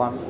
เ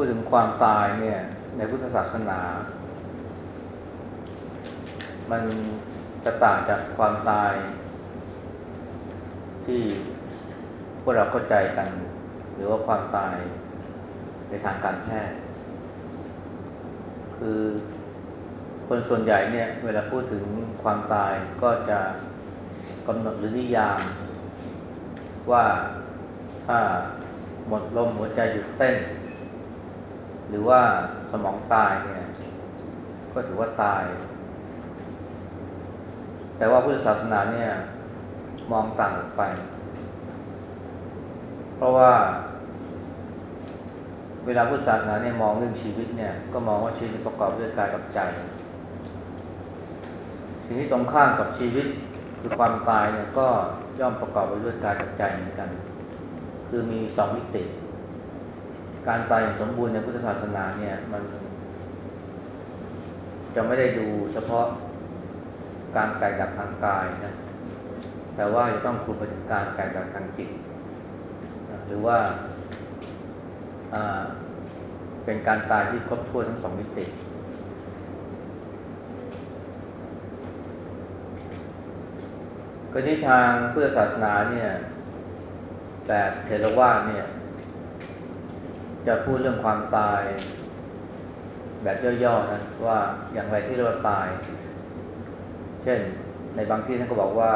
พูดถึงความตายเนี่ยในพุทธศาสนา มันจะต่างจากความตาย ที่พวกเราเข้าใจกัน หรือว่าความตายในทางการแพทย์ คือคนส่วนใหญ่เนี่ยเวลาพูดถึงความตายก็จะกำหนดหรือนิยาม ว่าถ้าหมดลมหัวใจหยุดเต้น หรือว่าสมองตายเนี่ยก็ถือว่าตาย แต่ว่าพุทธศาสนาเนี่ยมองต่างออกไป เพราะว่าเวลาพุทธศาสนาเนี่ยมองเรื่องชีวิตเนี่ยก็มองว่าชีวิตประกอบด้วยกายกับใจ สิ่งที่ตรงข้ามกับชีวิตคือความตายเนี่ยก็ย่อมประกอบไปด้วยกายกับใจเหมือนกัน คือมีสองมิติ การตายอย่างสมบูรณ์ในพุทธศาสนาเนี่ยมัน จะไม่ได้ดูเฉพาะการแตกดับทางกายนะ แต่ว่าจะต้องคุมไปถึงการแตกดับทางจิต หรือว่าเป็นการตายที่ครบถ้วนทั้งสองมิติ ก็ที่ทางเพื่อศาสนาเนี่ย แบบเทรวาสเนี่ย จะพูดเรื่องความตาย แบบย่อๆนะว่าอย่างไรที่เรียกว่าตาย เช่น ในบางที่ท่านก็บอกว่า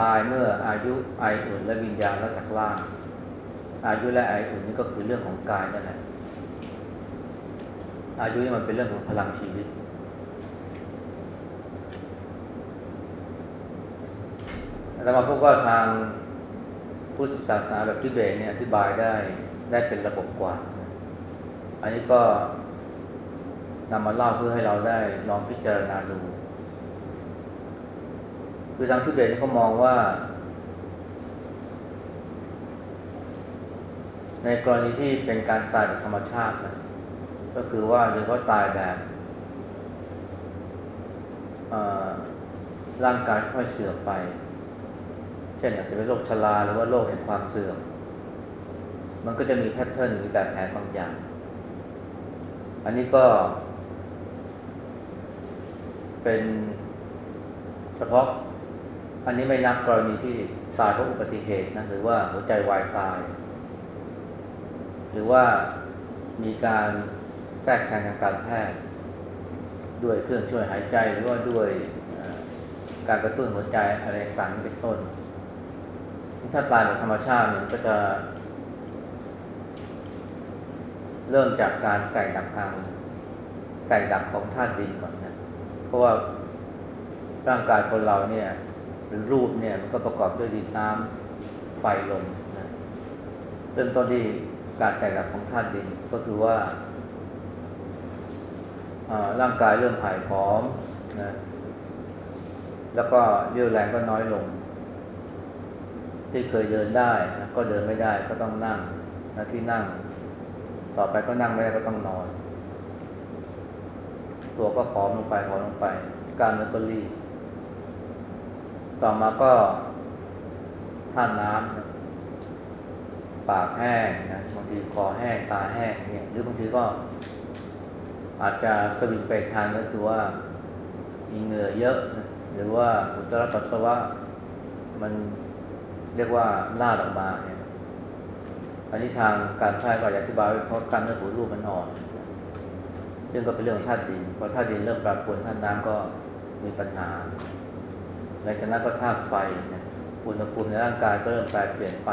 ตายเมื่ออายุไออุ่นและวิญญาณแล้วจากล่าง อายุและไออุ่นนี่ก็คือเรื่องของกายนั่นแหละอายุนี่มันเป็นเรื่องของพลังชีวิต แต่มาพบว่าทางพุทธศาสนาแบบทิเบตเนี่ยอธิบายได้ ได้เป็นระบบกว่า อันนี้ก็นำมาเล่าเพื่อให้เราได้ลองพิจารณาดู คือทางทิเบตนี่เขามองว่า ในกรณีที่เป็นการตายแบบธรรมชาตินะก็คือว่าโดยเฉพาะตายแบบร่างกายค่อยเสื่อมไป เช่นอาจจะเป็นโรคชราหรือว่าโรคแห่งความเสื่อม มันก็จะมีแพทเทิร์นหรือแบบแผนบางอย่าง อันนี้ก็ เป็นเฉพาะ อันนี้ไม่นับกรณีที่ตายเพราะอุบัติเหตุนะหรือว่าหัวใจวายตาย หรือว่ามีการแทรกแซงทางการแพทย์ ด้วยเครื่องช่วยหายใจหรือว่าด้วยการกระตุ้นหัวใจอะไรต่างเป็นต้นถ้าตายแบบธรรมชาติเนี่ยมันก็จะ เริ่มจากการแตกดับทางแตกดับของธาตุดินก่อนนะเพราะว่าร่างกายคนเราเนี่ยหรือรูปเนี่ยมันก็ประกอบด้วยดินน้ำไฟลมนะเริ่มต้นที่การแตกดับของธาตุดินก็คือว่าร่างกายเริ่มผายผอมนะแล้วก็เรี่ยวแรงก็น้อยลง ที่เคยเดินได้นะก็เดินไม่ได้ก็ต้องนั่งนะที่นั่ง ต่อไปก็นั่งไม่ได้ก็ต้องนอน ตัวก็ผอมลงไปผอมลงไปกล้ามเนื้อก็รีบต่อมาก็ท่าตุน้ำนะปากแห้งนะบางทีคอแห้งตาแห้งเนี่ยหรือบางทีก็ อาจจะสวิงไปทางก็คือว่ามีเหงื่อเยอะนะหรือว่าอุจจาระปัสสาวะ มันเรียกว่าลาดออกมาเอันนี้ทางการแพทย์ก็อธิบายไว้เพราะกล้ามเนื้อหูรูปมันอ่อน ซึ่งก็เป็นเรื่องของธาตุดินพอธาตุดินเริ่มปรับปรวนธาตุน้ำก็มีปัญหาหลังจากนั้นก็ธาตุไฟนะอุณหภูมิในร่างกายก็เริ่มแปรเปลี่ยนไป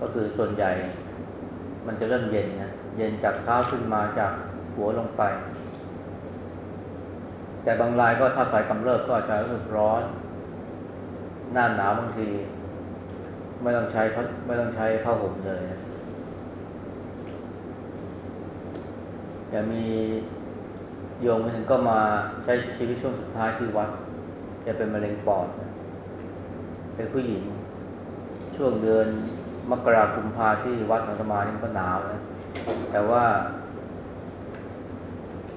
ก็คือส่วนใหญ่ มันจะเริ่มเย็นนะเย็นจากเท้าขึ้นมาจากหัวลงไป แต่บางรายก็ถ้าไฟกำเริบก็อาจจะรู้สึกร้อน หน้าหนาวบางที ไม่ต้องใช้ผ้าไม่ต้องใช้ผ้าห่มเลยนะแต่มีโยมคนหนึ่งก็มาใช้ชีวิตช่วงสุดท้ายที่วัดแกเป็นมะเร็งปอดเป็นผู้หญิง ช่วงเดือนมกราคมกุมภาที่วัดของธรรมานี่ก็หนาวนะแต่ว่า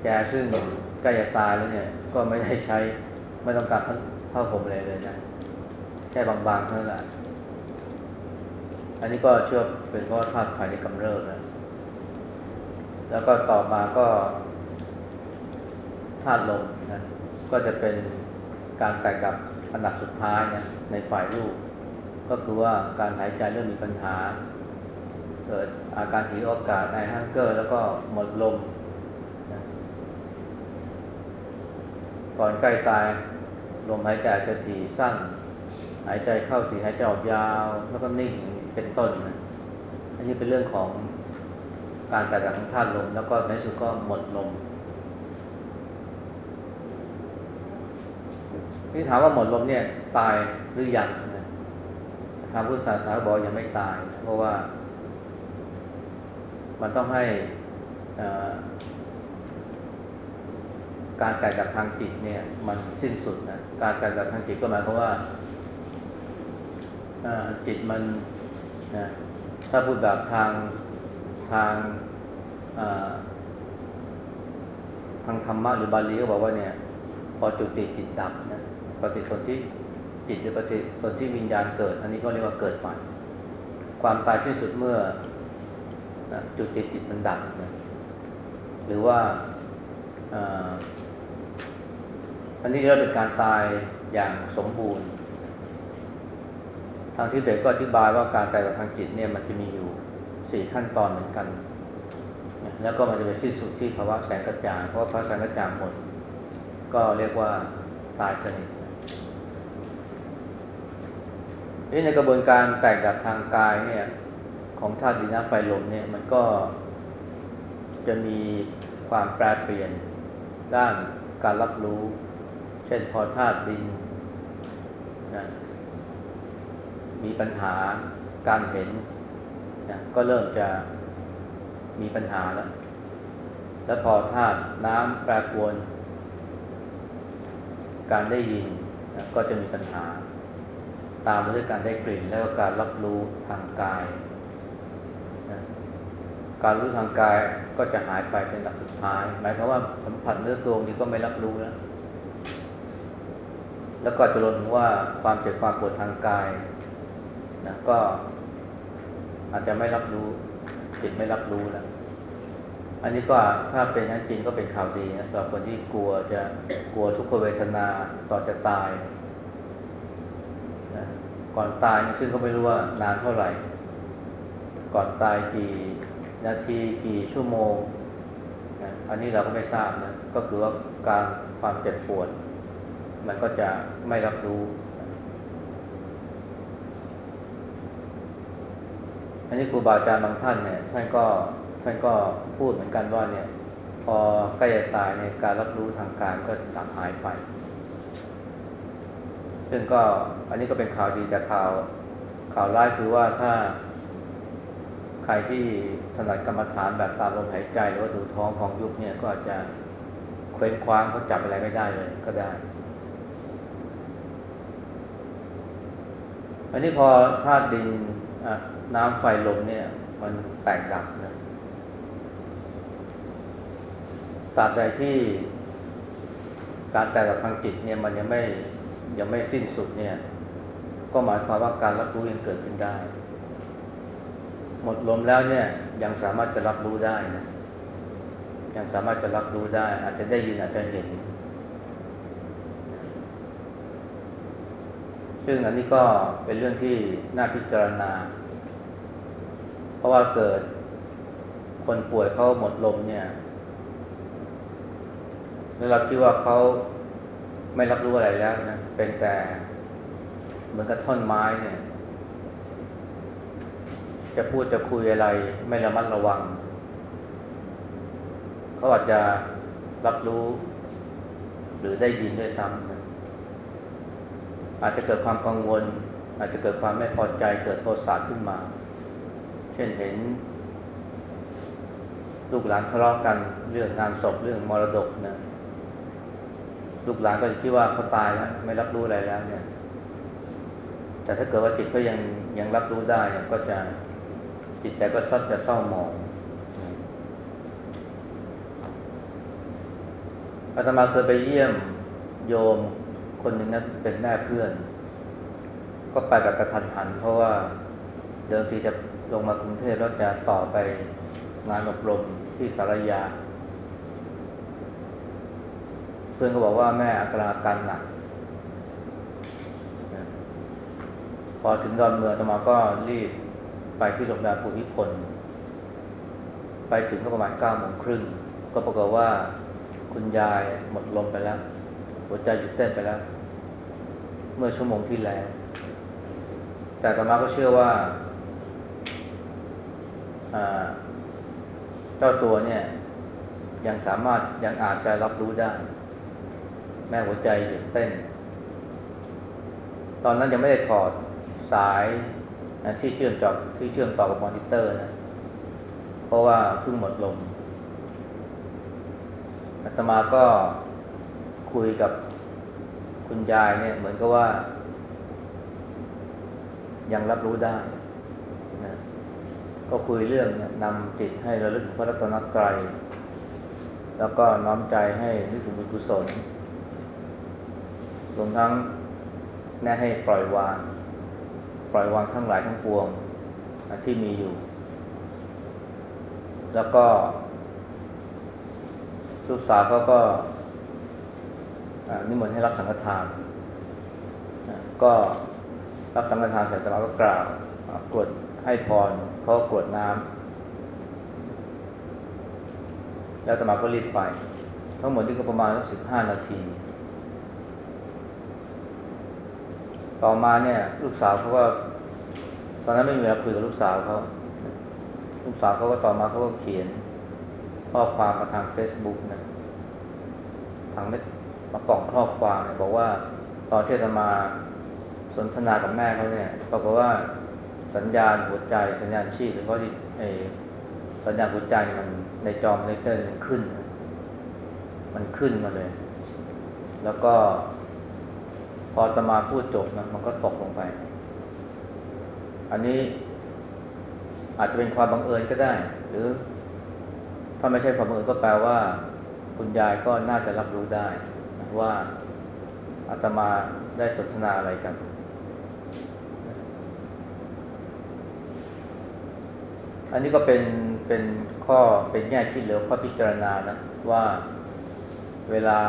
แกซึ่งใกล้จะตายแล้วเนี่ย ก็ไม่ได้ใช้ไม่ต้องการผ้าผ้าห่มอะไรเลยนะ แค่บางๆเท่านั้นแหละ อันนี้ก็เชื่อเป็นเพราะธาตุไฟในกำเริบนะแล้วก็ต่อมาก็ธาตุลมนะก็จะเป็นการแตกดับอันดับสุดท้ายนะในฝ่ายรูปก็คือว่าการหายใจเริ่มมีปัญหา เกิดอาการถีอากาศในฮังเกอร์ แล้วก็หมดลมนะก่อนใกล้ตายลมหายใจจะถี่สั้น หายใจเข้าถี่หายใจออกยาวแล้วก็นิ่ง เป็นต้น อันนี้เป็นเรื่องของการแตกดับของธาตุลมแล้วก็ในที่สุดก็หมดลมนี่ถามว่าหมดลมเนี่ยตายหรือยังนะทางพุทธศาสนาบอกยังไม่ตาย เพราะว่า มันต้องให้การแตกดับทางจิตเนี่ย มันสิ้นสุดนะการแตกดับทางจิตก็หมายความว่าจิตมัน นะถ้าพูดแบบทางทางทางธรรมะหรือบาลีก็บอกว่าเนี่ย พอจุติจิตดับนะปฏิสนธิจิตหรือปฏิสนธิวิญญาณเกิด อันนี้ก็เรียกว่าเกิดใหม่ความตายสิ้นสุดเมื่อนะจุติจิตมันดับนะหรือว่าอันนี้เรียกเป็นการตายอย่างสมบูรณ์ ทางที่เบกก็อธิบายว่าการตายกับทางจิตเนี่ยมันจะมีอยู่สี่ขั้นตอนเหมือนกัน แล้วก็มันจะไปสิ้นสุดที่ภาวะแสงกระจ่าง เพราะว่าภาวะแสงกระจ่างหมด ก็เรียกว่าตายสนิทนี่ในกระบวนการแตกดับทางกายเนี่ยของธาตุดินน้ำไฟลมเนี่ยมันก็จะมีความแปรเปลี่ยนด้านการรับรู้ เช่นพอธาตุดินนะ มีปัญหาการเห็นนะก็เริ่มจะมีปัญหาแล้ว แล้วพอธาตุน้ำแปรปรวน การได้ยินนะก็จะมีปัญหา ตามมาด้วยการได้กลิ่นแล้วก็การรับรู้ทางกายนะการรู้ทางกายก็จะหายไปเป็นดับสุดท้าย หมายความว่าสัมผัสเนื้อตัวนี้ก็ไม่รับรู้แล้วแล้วก็จะรวมถึงว่าความเจ็บความปวดทางกาย นะก็อาจจะไม่รับรู้ จิตไม่รับรู้แล้ว อันนี้ก็ถ้าเป็นนั้นจริงก็เป็นข่าวดีนะสำหรับคนที่กลัวจะกลัวทุกขเวทนาต่อจะตายนะก่อนตายซึ่งก็ไม่รู้ว่านานเท่าไหร่ ก่อนตายกี่นาทีกี่ชั่วโมงนะอันนี้เราก็ไม่ทราบนะก็คือว่าการความเจ็บปวด มันก็จะไม่รับรู้ อันนี้ครูบาอาจารย์บางท่านเนี่ยท่านก็ท่านก็พูดเหมือนกันว่าเนี่ย พอใกล้จะตายในยการรับรู้ทางการก็ตัดหายไป ซึ่งก็อันนี้ก็เป็นข่าวดีแต่ข่าวข่าวร้ายคือว่าถ้าใครที่ถนัดกรรมฐานแบบตามลมหายใจหรือว่าดูท้องของยุบเนี่ยก็อาจจะเคว้งคว้างเพราจับอะไรไม่ได้เลยก็ได้ อันนี้พอธาตุดินอะ น้ำไฟลมเนี่ย มันแตกดับนะตราบใดที่การแตกดับทางจิตเนี่ยมันยังไม่ยังไม่สิ้นสุดเนี่ย ก็หมายความว่าการรับรู้ยังเกิดขึ้นได้ หมดลมแล้วเนี่ยยังสามารถจะรับรู้ได้นะยังสามารถจะรับรู้ได้ อาจจะได้ยินอาจจะเห็น ซึ่งอันนี้ก็เป็นเรื่องที่น่าพิจารณา ราะว่าเกิดคนป่วยเขาหมดลมเนี่ย แล้วเราคิดว่าเขาไม่รับรู้อะไรแล้วนะ เป็นแต่เหมือนกับท่อนไม้เนี่ย จะพูดจะคุยอะไร ไม่ระมัดระวัง เขาอาจจะรับรู้ หรือได้ยินด้วยซ้ำนะอาจจะเกิดความกังวล อาจจะเกิดความไม่พอใจเกิดโทสะขึ้นมา เช่นเห็น ลูกหลานทะเลาะกันเรื่องงานศพเรื่องมรดกนะลูกหลานก็จะคิดว่าเขาตายแล้วไม่รับรู้อะไรแล้วเนี่ย แต่ถ้าเกิดว่าจิตเขายังยังรับรู้ได้เนี่ยก็จะจิตใจก็ซัดจะเศร้าหมองอาตมาเคยไปเยี่ยมโยมคนหนึ่งนะเป็นแม่เพื่อน ก็ไปแบบกระทันหัน เพราะว่าเดิมทีจะ ลงมากรุงเทพแล้วจะต่อไปงานอบรมที่สารยา เพื่อนก็บอกว่าแม่อาการอาการหนัก พอถึงดอนเมืองตมาก็รีบไปที่โรงพยาบาลภูมิพล ไปถึงก็ประมาณเก้าโมงครึ่ง ก็ปรากฏว่าคุณยายหมดลมไปแล้ว หัวใจหยุดเต้นไปแล้ว เมื่อชั่วโมงที่แล้ว แต่ตมาก็เชื่อว่า เจ้าตัวเนี่ย ยังสามารถยังอาจจะรับรู้ได้ แม่หัวใจหยุดเต้น ตอนนั้นยังไม่ได้ถอดสายนะที่เชื่อมจอที่เชื่อมต่อกับมอนิเตอร์นะเพราะว่าเพิ่งหมดลมอาตมาก็คุยกับคุณยายเนี่ยเหมือนกับว่า ยังรับรู้ได้ ก็คุยเรื่องเนี่ยนำจิตให้ระลึกถึงพระรัตนตรัย แล้วก็น้อมใจให้นึกถึงบุญกุศลรวมทั้งแนะให้ปล่อยวาง ปล่อยวางทั้งหลายทั้งปวงที่มีอยู่ แล้วก็ลูกสาวเขาก็อนิมนต์ให้รับสังฆทาน ก็รับสังฆทานเสร็จสมาก็กล่าวกรวดให้พร เขาก็กรวดน้ำแล้วตมาก็รีบไป ทั้งหมดนี่ก็ประมาณสักสิบห้านาที ต่อมาเนี่ย ลูกสาวเขาก็ ตอนนั้นไม่มีเวลาคุยกับลูกสาวเขาลูกสาวเขาก็ต่อมาเขาก็เขียนข้อความมาทาง Facebook นะทางมากล่องข้อความเนี่ยบอกว่า ตอนที่จะมาสนทนากับแม่เขาเนี่ยปรากฏว่า สัญญาณหัวใจ สัญญาณชีพหรือว่าที่ไอสัญญาณหัวใจมันในจอมอนิเตอร์มันขึ้น มันขึ้นมาเลย แล้วก็ พออาตมาพูดจบนะมันก็ตกลงไป อันนี้อาจจะเป็นความบังเอิญก็ได้ หรือถ้าไม่ใช่ความบังเอิญก็แปลว่า คุณยายก็น่าจะรับรู้ได้ว่าอาตมาได้สนทนาอะไรกัน อันนี้ก็เป็นเป็นข้อเป็นแง่คิดหรือข้อพิจารณานะว่าเวลา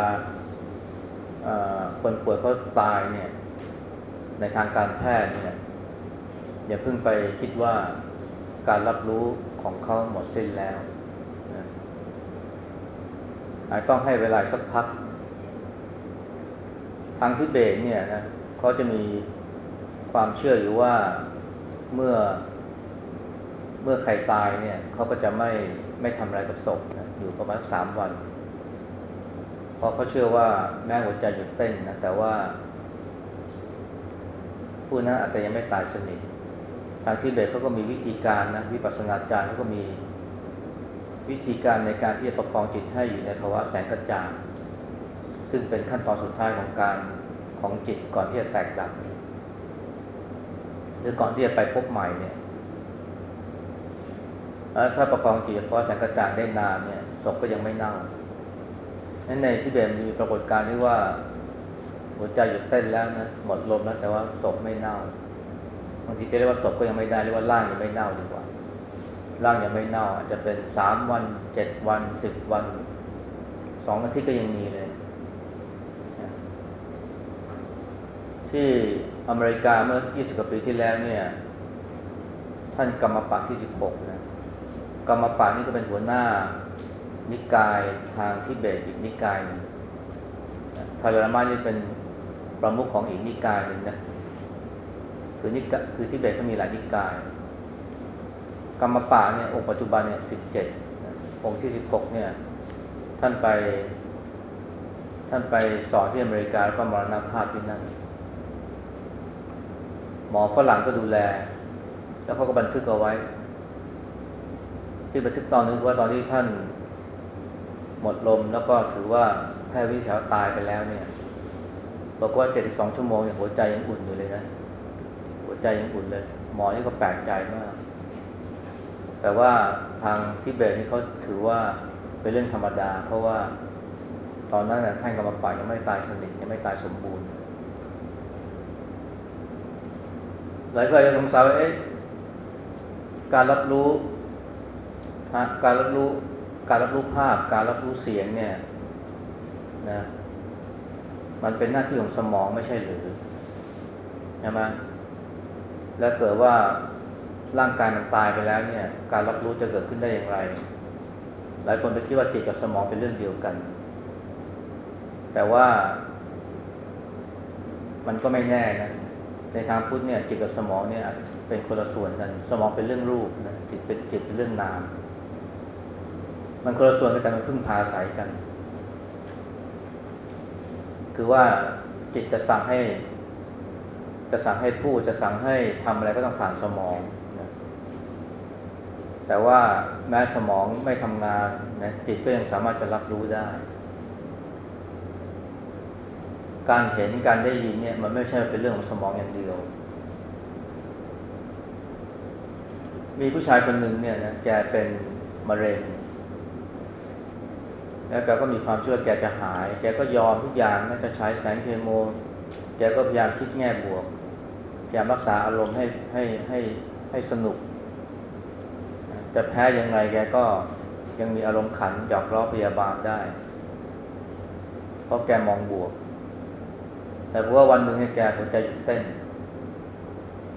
คนป่วยเขาตายเนี่ยในทางการแพทย์เนี่ยอย่าเพิ่งไปคิดว่าการรับรู้ของเขาหมดสิ้นแล้วนะอาจต้องให้เวลาสักพัก ทางทิเบตเนี่ยนะเขาจะมีความเชื่ออยู่ว่าเมื่อ เมื่อใครตายเนี่ยเขาก็จะไม่ไม่ทำอะไรกับศพนะอยู่ประมาณสามวัน เพราะเขาเชื่อว่าแม้หัวใจหยุดเต้นนะแต่ว่า ผู้นั้นอาจจะยังไม่ตายสนิททางทิเบตเขาก็มีวิธีการนะวิปัสสนาจารย์เขาก็มีวิธีการในการที่จะประคองจิตให้อยู่ในภาวะแสงกระจ่างซึ่งเป็นขั้นตอนสุดท้ายของการของจิตก่อนที่จะแตกดับ หรือก่อนที่จะไปพบใหม่เนี่ย ถ้าประคองจิตเพราะแสงกระจ่างได้นานเนี่ยศพก็ยังไม่เน่านั้นในทิเบตมันมีปรากฏการณ์ที่ว่า หัวใจหยุดเต้นแล้วนะหมดลมแล้วแต่ว่าศพไม่เน่าบางทีจะเรียกว่าศพก็ยังไม่ได้เรียกว่าร่างยังไม่เน่าดีกว่าร่างยังไม่เน่า อาจจะเป็นสามวันเจ็ดวันสิบวันสองอาทิตย์ก็ยังมีเลย ที่อเมริกาเมื่อ 20 กว่าปีที่แล้วเนี่ย ท่านกรรมปะที่ 16 นะ กรรมปะนี่ก็เป็นหัวหน้า นิกายทางทิเบตอีกนิกายหนึงทายรามานี่เป็นประมุขของอีกนิกายหนึ่งนะคือนิกคือทิเบตก็มีหลายนิกาย กรรมปะเนี่ยองค์ปัจจุบันเนี่ยสิบเจ็ดองค์ที่สิบหกเนี่ยท่านไป ท่านไปสอนที่อเมริกาแล้วก็มรณภาพที่นั่นหมอฝรั่งก็ดูแล แล้วเขาก็บันทึกเอาไว้ ที่บันทึกตอนนึงว่าตอนที่ท่านหมดลมแล้วก็ถือว่าแพทย์วินิจฉัยว่าตายไปแล้วเนี่ยบอกว่า 72 ชั่วโมงเนี่ยหัวใจยังอุ่นอยู่เลยนะ หัวใจยังอุ่นเลย หมอนี่ก็แปลกใจมาก แต่ว่าทางทิเบตนี่เขาถือว่าเป็นเรื่องธรรมดา เพราะว่าตอนนั้นน่ะท่านกรรมปายังไม่ตายสนิทยังไม่ตายสมบูรณ์หลายคนอาจะสงสัยว่าเอ๊ะการรับรู้ การรับรู้การรับรู้ภาพ การรับรู้เสียงเนี่ยนะมันเป็นหน้าที่ของสมองไม่ใช่หรือใช่ไหมแล้วเกิดว่าร่างกายมันตายไปแล้วเนี่ย การรับรู้จะเกิดขึ้นได้อย่างไร หลายคนไปคิดว่าจิตกับสมองเป็นเรื่องเดียวกัน แต่ว่ามันก็ไม่แน่นะในทางพุทธเนี่ยจิตกับสมองเนี่ยเป็นคนละส่วนกัน สมองเป็นเรื่องรูปนะจิตเป็นจิตเป็นเรื่องนาม มันคนละส่วนกันแต่มันพึ่งพาอาศัยกัน คือว่าจิตจะสั่งให้ จะสั่งให้พูดจะสั่งให้ทำอะไรก็ต้องผ่านสมองนะแต่ว่าแม้สมองไม่ทำงานนะจิตก็ยังสามารถจะรับรู้ได้ การเห็นการได้ยินเนี่ยมันไม่ใช่เป็นเรื่องของสมองอย่างเดียวมีผู้ชายคนหนึ่งเนี่ยนะแกเป็นมะเร็ง แล้วแกก็มีความเชื่อแกจะหาย แกก็ยอมทุกอย่างนะจะใช้แสงเคโมแกก็พยายามคิดแง่บวกพยายามรักษาอารมณ์ให้ให้ให้ให้สนุก จะแพ้ยังไงแกก็ยังมีอารมณ์ขันหยอกล้อพยาบาลได้ เพราะแกมองบวก แต่เพราะว่าวันหนึ่งให้แกหัวใจหยุดเต้น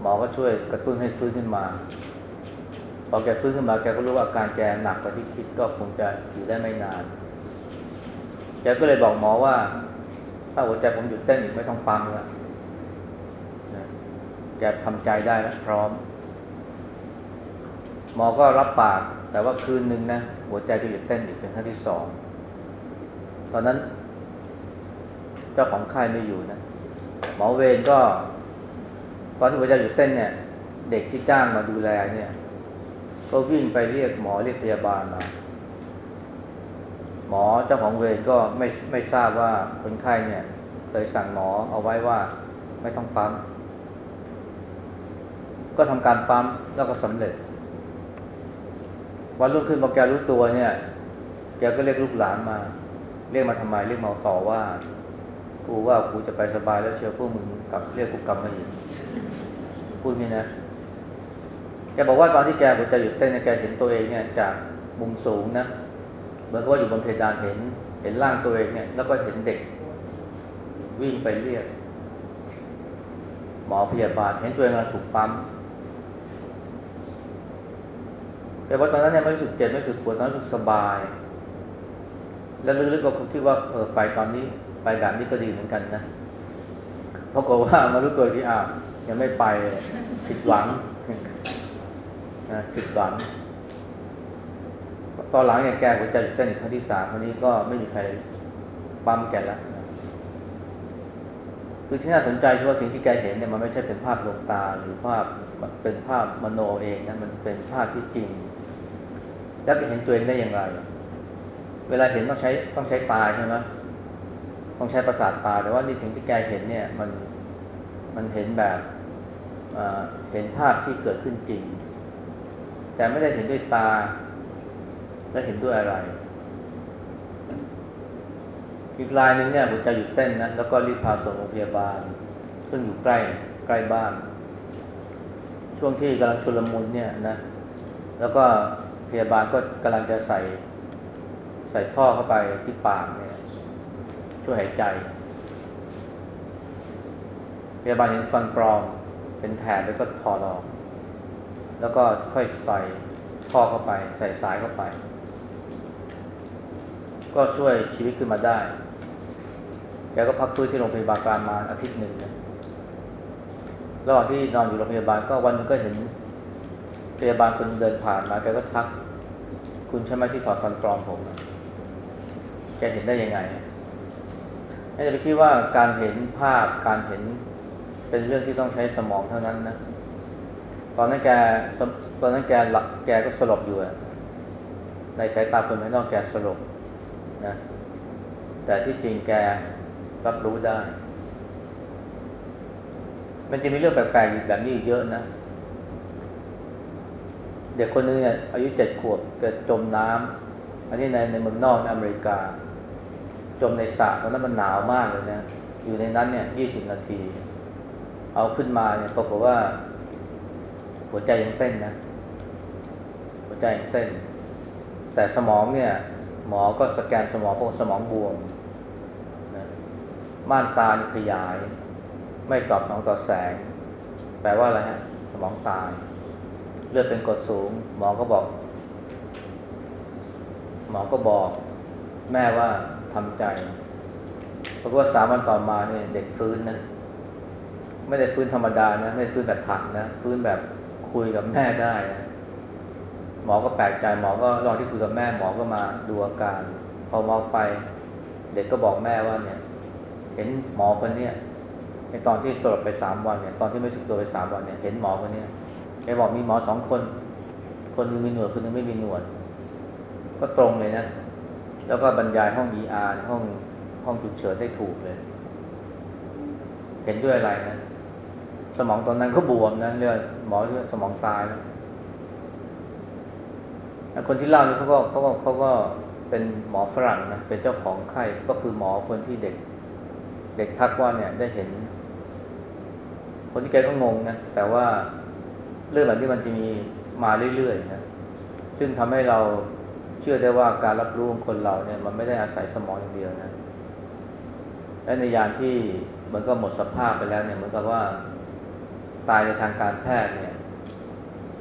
หมอก็ช่วยกระตุ้นให้ฟื้นขึ้นมา พอแกฟื้นขึ้นมาแกก็รู้ว่าอาการแกหนักกว่าที่คิดก็คงจะอยู่ได้ไม่นาน แกก็เลยบอกหมอว่า ถ้าหัวใจผมหยุดเต้นอีกไม่ต้องปั๊มแล้วแกทำใจได้แล้วพร้อม หมอก็รับปาก แต่ว่าคืนหนึ่งนะ หัวใจก็หยุดเต้นอีกเป็นครั้งที่สอง ตอนนั้น เจ้าของค่ายไม่อยู่นะ หมอเวรก็ ตอนที่หัวใจหยุดเต้นเนี่ย เด็กที่จ้างมาดูแลเนี่ย ก็วิ่งไปเรียกหมอเรียกพยาบาลมา หมอเจ้าของเวรก็ไม่ไม่ทราบว่าคนไข้เนี่ยเคยสั่งหมอเอาไว้ว่าไม่ต้องปั๊ม ก็ทำการปั๊มแล้วก็สำเร็จ วันรุ่งขึ้นพอแกรู้ตัวเนี่ยแกก็เรียกลูกหลานมา เรียกมาทำไมเรียกมาต่อว่า กูว่ากูจะไปสบายแล้วเชียวพวกมึงกลับเรียกกูกลับมาอีกพูดนี่นะแกบอกว่าตอนที่แกหัวใจหยุดเต้นเนี่ยแกเห็นตัวเองเนี่ยจากมุมสูงนะ เหมือนกับว่าอยู่บนเพดานเห็น เห็นร่างตัวเองเนี่ยแล้วก็เห็นเด็ก วิ่งไปเรียก หมอพยาบาลเห็นตัวเองกำลังถูกปั๊มแต่ว่าตอนนั้นเนี่ยไม่รู้สึกเจ็บไม่รู้สึกปวดตอนนั้นรู้สึกสบาย แล้วลึกๆก็คิดว่าเออไปตอนนี้ไปแบบนี้ก็ดีเหมือนกันนะเพราะกว่ามารู้ตัวที่อ้าวยังไม่ไปผิดหวังนะผิดหวัง ตอนหลังเนี่ยแกหัวใจหยุดเต้นอีกครั้งที่สามครั้นี้ก็ไม่มีใครปั๊มแกแล้วคือที่น่าสนใจคือว่าสิ่งที่แกเห็นเนี่ยมันไม่ใช่เป็นภาพลวงตาหรือภาพเป็นภาพมโนเองนะมันเป็นภาพที่จริง แล้วแกเห็นตัวเองได้อย่างไร เวลาเห็นต้องใช้ต้องใช้ตาใช่ไหมต้องใช้ประสาทตา แต่ว่านี่สิ่งที่แกเห็นเนี่ยมันมันเห็นแบบเห็นภาพที่เกิดขึ้นจริง แต่ไม่ได้เห็นด้วยตา และเห็นด้วยอะไร อีกรายหนึ่งเนี่ยหัวใจหยุดเต้นนะแล้วก็รีบพาส่งโรงพยาบาล ซึ่งอยู่ใกล้ใกล้บ้าน ช่วงที่กำลังชุลมุนเนี่ยนะ แล้วก็พยาบาลก็กำลังจะใส่ ใส่ท่อเข้าไปที่ปากเนี่ยช่วยหายใจ พยาบาลเห็นฟันปลอมเป็นแถบแล้วก็ถอดออก แล้วก็ค่อยใส่ท่อเข้าไป ใส่สายเข้าไป ก็ช่วยชีวิตขึ้นมาได้ แกก็พักฟื้นที่โรงพยาบาลประมาณอาทิตย์หนึ่งนะระหว่างที่นอนอยู่โรงพยาบาลก็วันหนึงก็เห็นพยาบาลคนเดินผ่านมาแกก็ทัก คุณใช่ไหมที่ถอดฟันปลอมผมแกเห็นได้ยังไงน่าจะไปคิดว่าการเห็นภาพการเห็นเป็นเรื่องที่ต้องใช้สมองเท่านั้นนะ ตอนนั้นแกตอนนั้นแกหลับแกก็สลบอยู่ในสายตาคนภายนอกแกสลบ นะแต่ที่จริงแกรับรู้ได้ มันจะมีเรื่องแปลกๆอยู่แบบนี้อีกเยอะนะ เด็กคนนึงเนี่ยอายุเจ็ดขวบเกิดจมน้ำอันนี้ในในเมืองนอกในอเมริกา จมในสระตอนนั้นมันหนาวมากเลยนะ อยู่ในนั้นเนี่ยยี่สิบนาที เอาขึ้นมาเนี่ยปรากฏว่า หัวใจยังเต้นนะ หัวใจยังเต้น แต่สมองเนี่ย หมอก็สแกนสมองพบสมองบวมนะม่านตานี่ขยาย ไม่ตอบสนองต่อแสง แปลว่าอะไรฮะ สมองตาย เลือดเป็นกรดสูง หมอก็บอก หมอก็บอก แม่ว่าทำใจเพราะว่าสามวันต่อมาเนี่ยเด็กฟื้นนะ ไม่ได้ฟื้นธรรมดานะ ไม่ได้ฟื้นแบบผักนะ ฟื้นแบบคุยกับแม่ได้นะ หมอก็แปลกใจหมอก็ลองที่คุยกับแม่หมอก็มาดูอาการ พอหมอไปเด็กก็บอกแม่ว่าเนี่ย เห็นหมอคนเนี้ยในตอนที่สลบไปสามวันเนี่ยตอนที่ไม่สึกตัวไปสามวันเนี่ยเห็นหมอคนเนี้ยแกบอกมีหมอสองคน คนนึงมีหนวดคนนึงไม่มีหนวด ก็ตรงเลยนะ แล้วก็บรรยายห้อง ER ในห้องห้องฉุกเฉินได้ถูกเลย เห็นด้วยอะไรนะสมองตอนนั้นก็บวมนะเรียกว่าหมอเรียกสมองตายแล้ว คนที่เล่านี่เขาก็เขาก็เขาก็เป็นหมอฝรั่งนะเป็นเจ้าของไข้ก็คือหมอคนที่เด็ก เด็กทักว่าเนี่ยได้เห็น คนที่แกก็งงนะแต่ว่าเรื่องแบบนี้มันจะมีมาเรื่อยๆนะซึ่งทำให้เราเชื่อได้ว่าการรับรู้ของคนเราเนี่ยมันไม่ได้อาศัยสมองอย่างเดียวนะและในยามที่เหมือนก็หมดสภาพไปแล้วเนี่ยเหมือนกับว่าตายในทางการแพทย์เนี่ย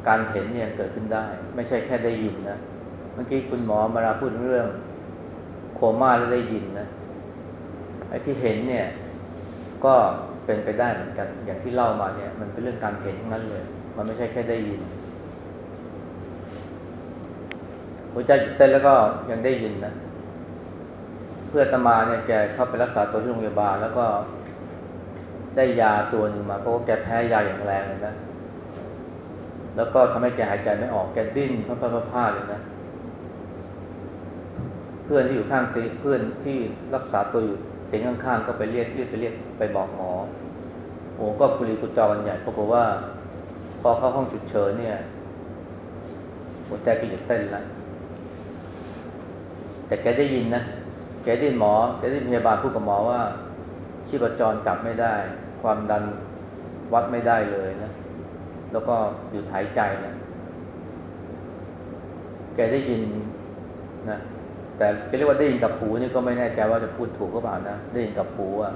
การเห็นเนี่ยเกิดขึ้นได้ ไม่ใช่แค่ได้ยินนะ เมื่อกี้คุณหมอมาราพูดเรื่องโคม่าแล้วได้ยินนะไอ้ที่เห็นเนี่ย ก็เป็นไปได้เหมือนกัน อย่างที่เล่ามาเนี่ย มันเป็นเรื่องการเห็นทั้งนั้นเลย มันไม่ใช่แค่ได้ยิน หัวใจหยุดเต้นแล้วก็ยังได้ยินนะ เพื่อตมาเนี่ยแกเข้าไปรักษาตัวที่โรงพยาบาลแล้วก็ได้ยาตัวหนึ่งมาเพราะว่าแกแพ้ยาอย่างแรงเลยนะ แล้วก็ทำให้แกหายใจไม่ออกแกดิ้นพลาดพลาเลยนะเพื่อนที่อยู่ข้างเตียงเพื่อนที่รักษาตัวอยู่เตียงข้างๆก็ไปเรียกรีบไปเรียกไปบอกหมอโอ้ก็กุลีกุจอกันใหญ่ปรากฏว่า พอเข้าห้องฉุกเฉินเนี่ย หัวใจแกหยุดเต้นล้วแต่แกได้ยินนะแกได้ยินหมอแกได้ยินพยาบาลพูดกับหมอว่า ชีพจรจับไม่ได้ ความดันวัดไม่ได้เลยนะ แล้วก็หยุดหายใจนะแกได้ยินนะแต่จะเรียกว่าได้ยินกับหูนี่ก็ไม่แน่ใจว่าจะพูดถูกก็เปล่านะได้ยินกับหูอะ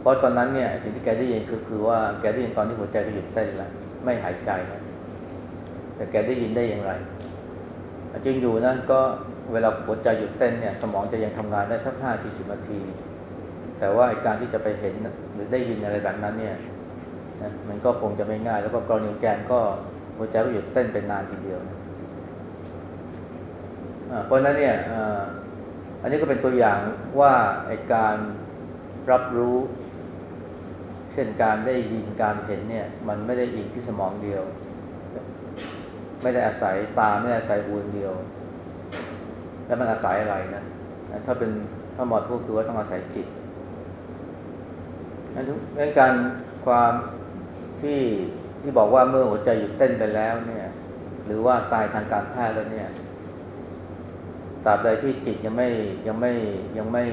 เพราะตอนนั้นเนี่ยสิ่งที่แกได้ยินคือคือว่าแกได้ยินตอนที่หัวใจแกหยุดเต้นแล้วไม่หายใจนะแต่แกได้ยินได้อย่างไรจริงอยู่นะก็เวลาหัวใจหยุดเต้นเนี่ยสมองจะยังทำงานได้สักห้าสี่สิบนาที แต่ว่าการที่จะไปเห็นหรือได้ยินอะไรแบบนั้นเนี่ย นะมันก็คงจะไม่ง่าย แล้วก็กรณีของแกนก็หัวใจก็หยุดเต้นเป็นนานทีเดียวนะเพราะฉะนั้นเนี่ยอ,อันนี้ก็เป็นตัวอย่างว่าไอการรับรู้ เช่นการได้ยินการเห็นเนี่ยมันไม่ได้อิงที่สมองเดียว ไม่ได้อาศัยตาไม่ได้อาศัยหูเดียว แล้วมันอาศัยอะไรนะถ้าเป็นถ้าหมอพูดคือว่าต้องอาศัยจิตนั้นการความ ที่ที่บอกว่าเมื่อหัวใจหยุดเต้นไปแล้วเนี่ย หรือว่าตายทางการแพทย์แล้วเนี่ยตราบใดที่จิตยังไม่ยังไม่ยังไม่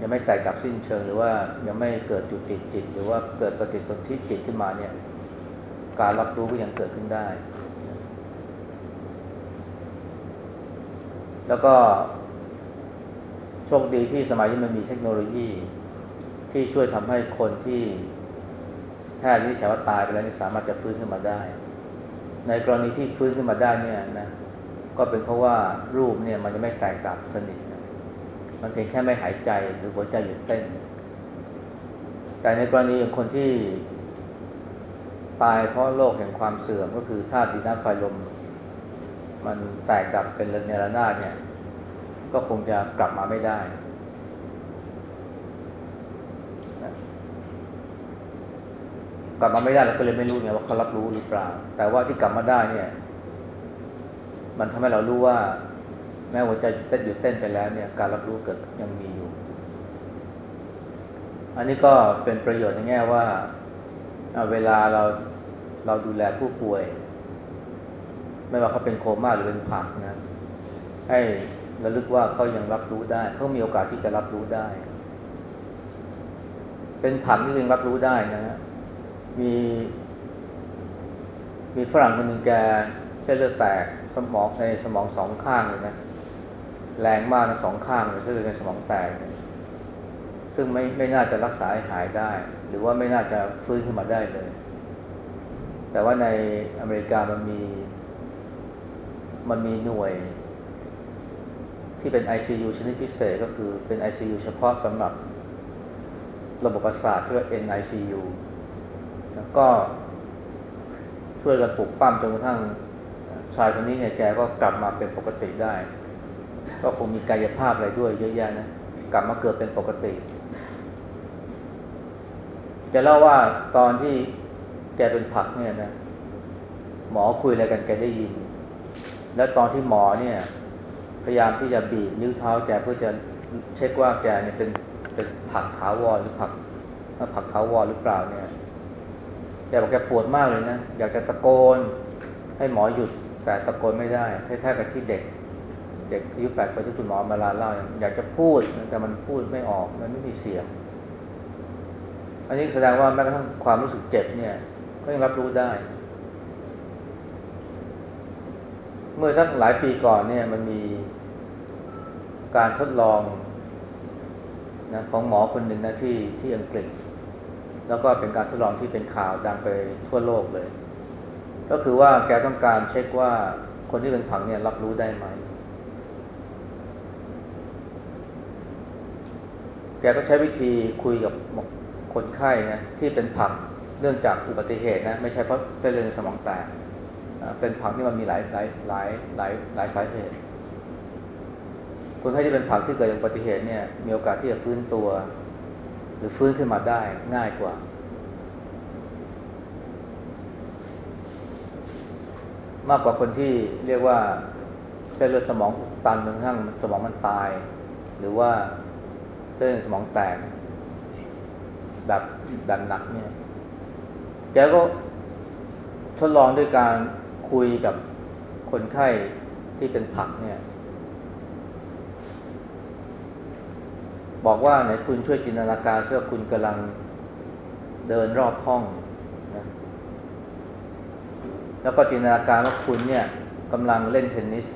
ยังไม่แตกดับสิ้นเชิง หรือว่ายังไม่เกิดจุดติดจิต หรือว่าเกิดประสิทธิสนธิจิตขึ้นมาเนี่ย การรับรู้ก็ยังเกิดขึ้นได้ แล้วก็โชคดีที่สมัยนี้มันมีเทคโนโลยีที่ช่วยทำให้คนที่ แพทย์วินิจฉัยว่าตายไปแล้วนี่สามารถจะฟื้นขึ้นมาได้ ในกรณีที่ฟื้นขึ้นมาได้เนี่ยนะก็เป็นเพราะว่ารูปเนี่ยมันจะไม่แตกดับสนิทนะมันเพียงแค่ไม่หายใจหรือหัวใจหยุดเต้น แต่ในกรณีของคนที่ตายเพราะโรคแห่งความเสื่อมก็คือธาตุดินน้ำไฟลม มันแตกดับเป็นระเนระนาถเนี่ย ก็คงจะกลับมาไม่ได้นะ กลับมาไม่ได้เราก็เลยไม่รู้ไงว่าเขารับรู้หรือเปล่า แต่ว่าที่กลับมาได้เนี่ย มันทำให้เรารู้ว่าแม้หัวใจหยุดเต้นหยุดเต้นไปแล้วเนี่ย การรับรู้เกิดยังมีอยู่ อันนี้ก็เป็นประโยชน์ในแง่ว่าเวลาเราเราดูแลผู้ป่วย ไม่ว่าเขาเป็นโคม่าหรือเป็นผักนะให้ระลึกว่าเขายังรับรู้ได้เขามีโอกาสที่จะรับรู้ได้ เป็นผักที่ยังรับรู้ได้นะฮะ มี มีฝรั่งคนหนึ่งแกเส้นเลือดแตกสมองในสมองสองข้างเลยนะ แรงมากนะสองข้างเลยเส้นเลือดในสมองแตกเนี่ยซึ่งไม่ไม่น่าจะรักษาให้หายได้ หรือว่าไม่น่าจะฟื้นขึ้นมาได้เลย แต่ว่าในอเมริกามันมี มันมีหน่วย ที่เป็น ICU ชนิดพิเศษก็คือเป็น ICU เฉพาะสำหรับระบบประสาทเรียกว่า NICU แล้วก็ ช่วยกันปลุกปั้มจนกระทั่งชายคนนี้เนี่ยแกก็กลับมาเป็นปกติได้ ก็คงมีกายภาพอะไรด้วยเยอะแยะนะกลับมาเกิดเป็นปกติ จะเล่าว่าตอนที่แกเป็นผักเนี่ยนะหมอคุยอะไรกันแกได้ยิน แล้วตอนที่หมอเนี่ย พยายามที่จะบีบนิ้วเท้าแกเพื่อจะเช็คว่าแกเนี่ยเป็นเป็นผักถาวรหรือผักผักถาวรหรือเปล่าเนี่ย แกบอกแกปวดมากเลยนะ อยากจะตะโกนให้หมอหยุด แต่ตะโกนไม่ได้คล้ายๆกับที่เด็ก เด็กอายุแปดปีที่คุณหมอมาลาเล่า อยากจะพูดแต่มันพูดไม่ออก มันไม่มีเสียง อันนี้แสดงว่าแม้กระทั่งความรู้สึกเจ็บเนี่ยก็ยังรับรู้ได้ เมื่อสักหลายปีก่อนเนี่ยมันมีการทดลองนะของหมอคนหนึ่งนะที่ที่อังกฤษ แล้วก็เป็นการทดลองที่เป็นข่าวดังไปทั่วโลกเลย ก็คือว่าแกต้องการเช็คว่าคนที่เป็นผังเนี่ยรับรู้ได้ไหม แกก็ใช้วิธีคุยกับคนไข้นะที่เป็นผักเนื่องจากอุบัติเหตุนะไม่ใช่เพราะเส้นเลือดในสมองแตกเป็นผักที่มันมีหลายหลายหลายหลายหลายสาเหตุ คนไข้ที่เป็นผักที่เกิดจากอุบัติเหตุเนี่ยมีโอกาสที่จะฟื้นตัว หรือฟื้นขึ้นมาได้ง่ายกว่า มากกว่าคนที่เรียกว่าเส้นเลือดสมองอุดตันจนกระทั่งสมองมันตาย หรือว่าเส้นสมองแตกแบบแบบหนักเนี่ยแกก็ทดลองด้วยการคุยกับคนไข้ที่เป็นผักเนี่ย บอกว่าไหนคุณช่วยจินตนาการเชื่อคุณกำลังเดินรอบห้องนะแล้วก็จินตนาการว่าคุณเนี่ยกำลังเล่นเทนนิส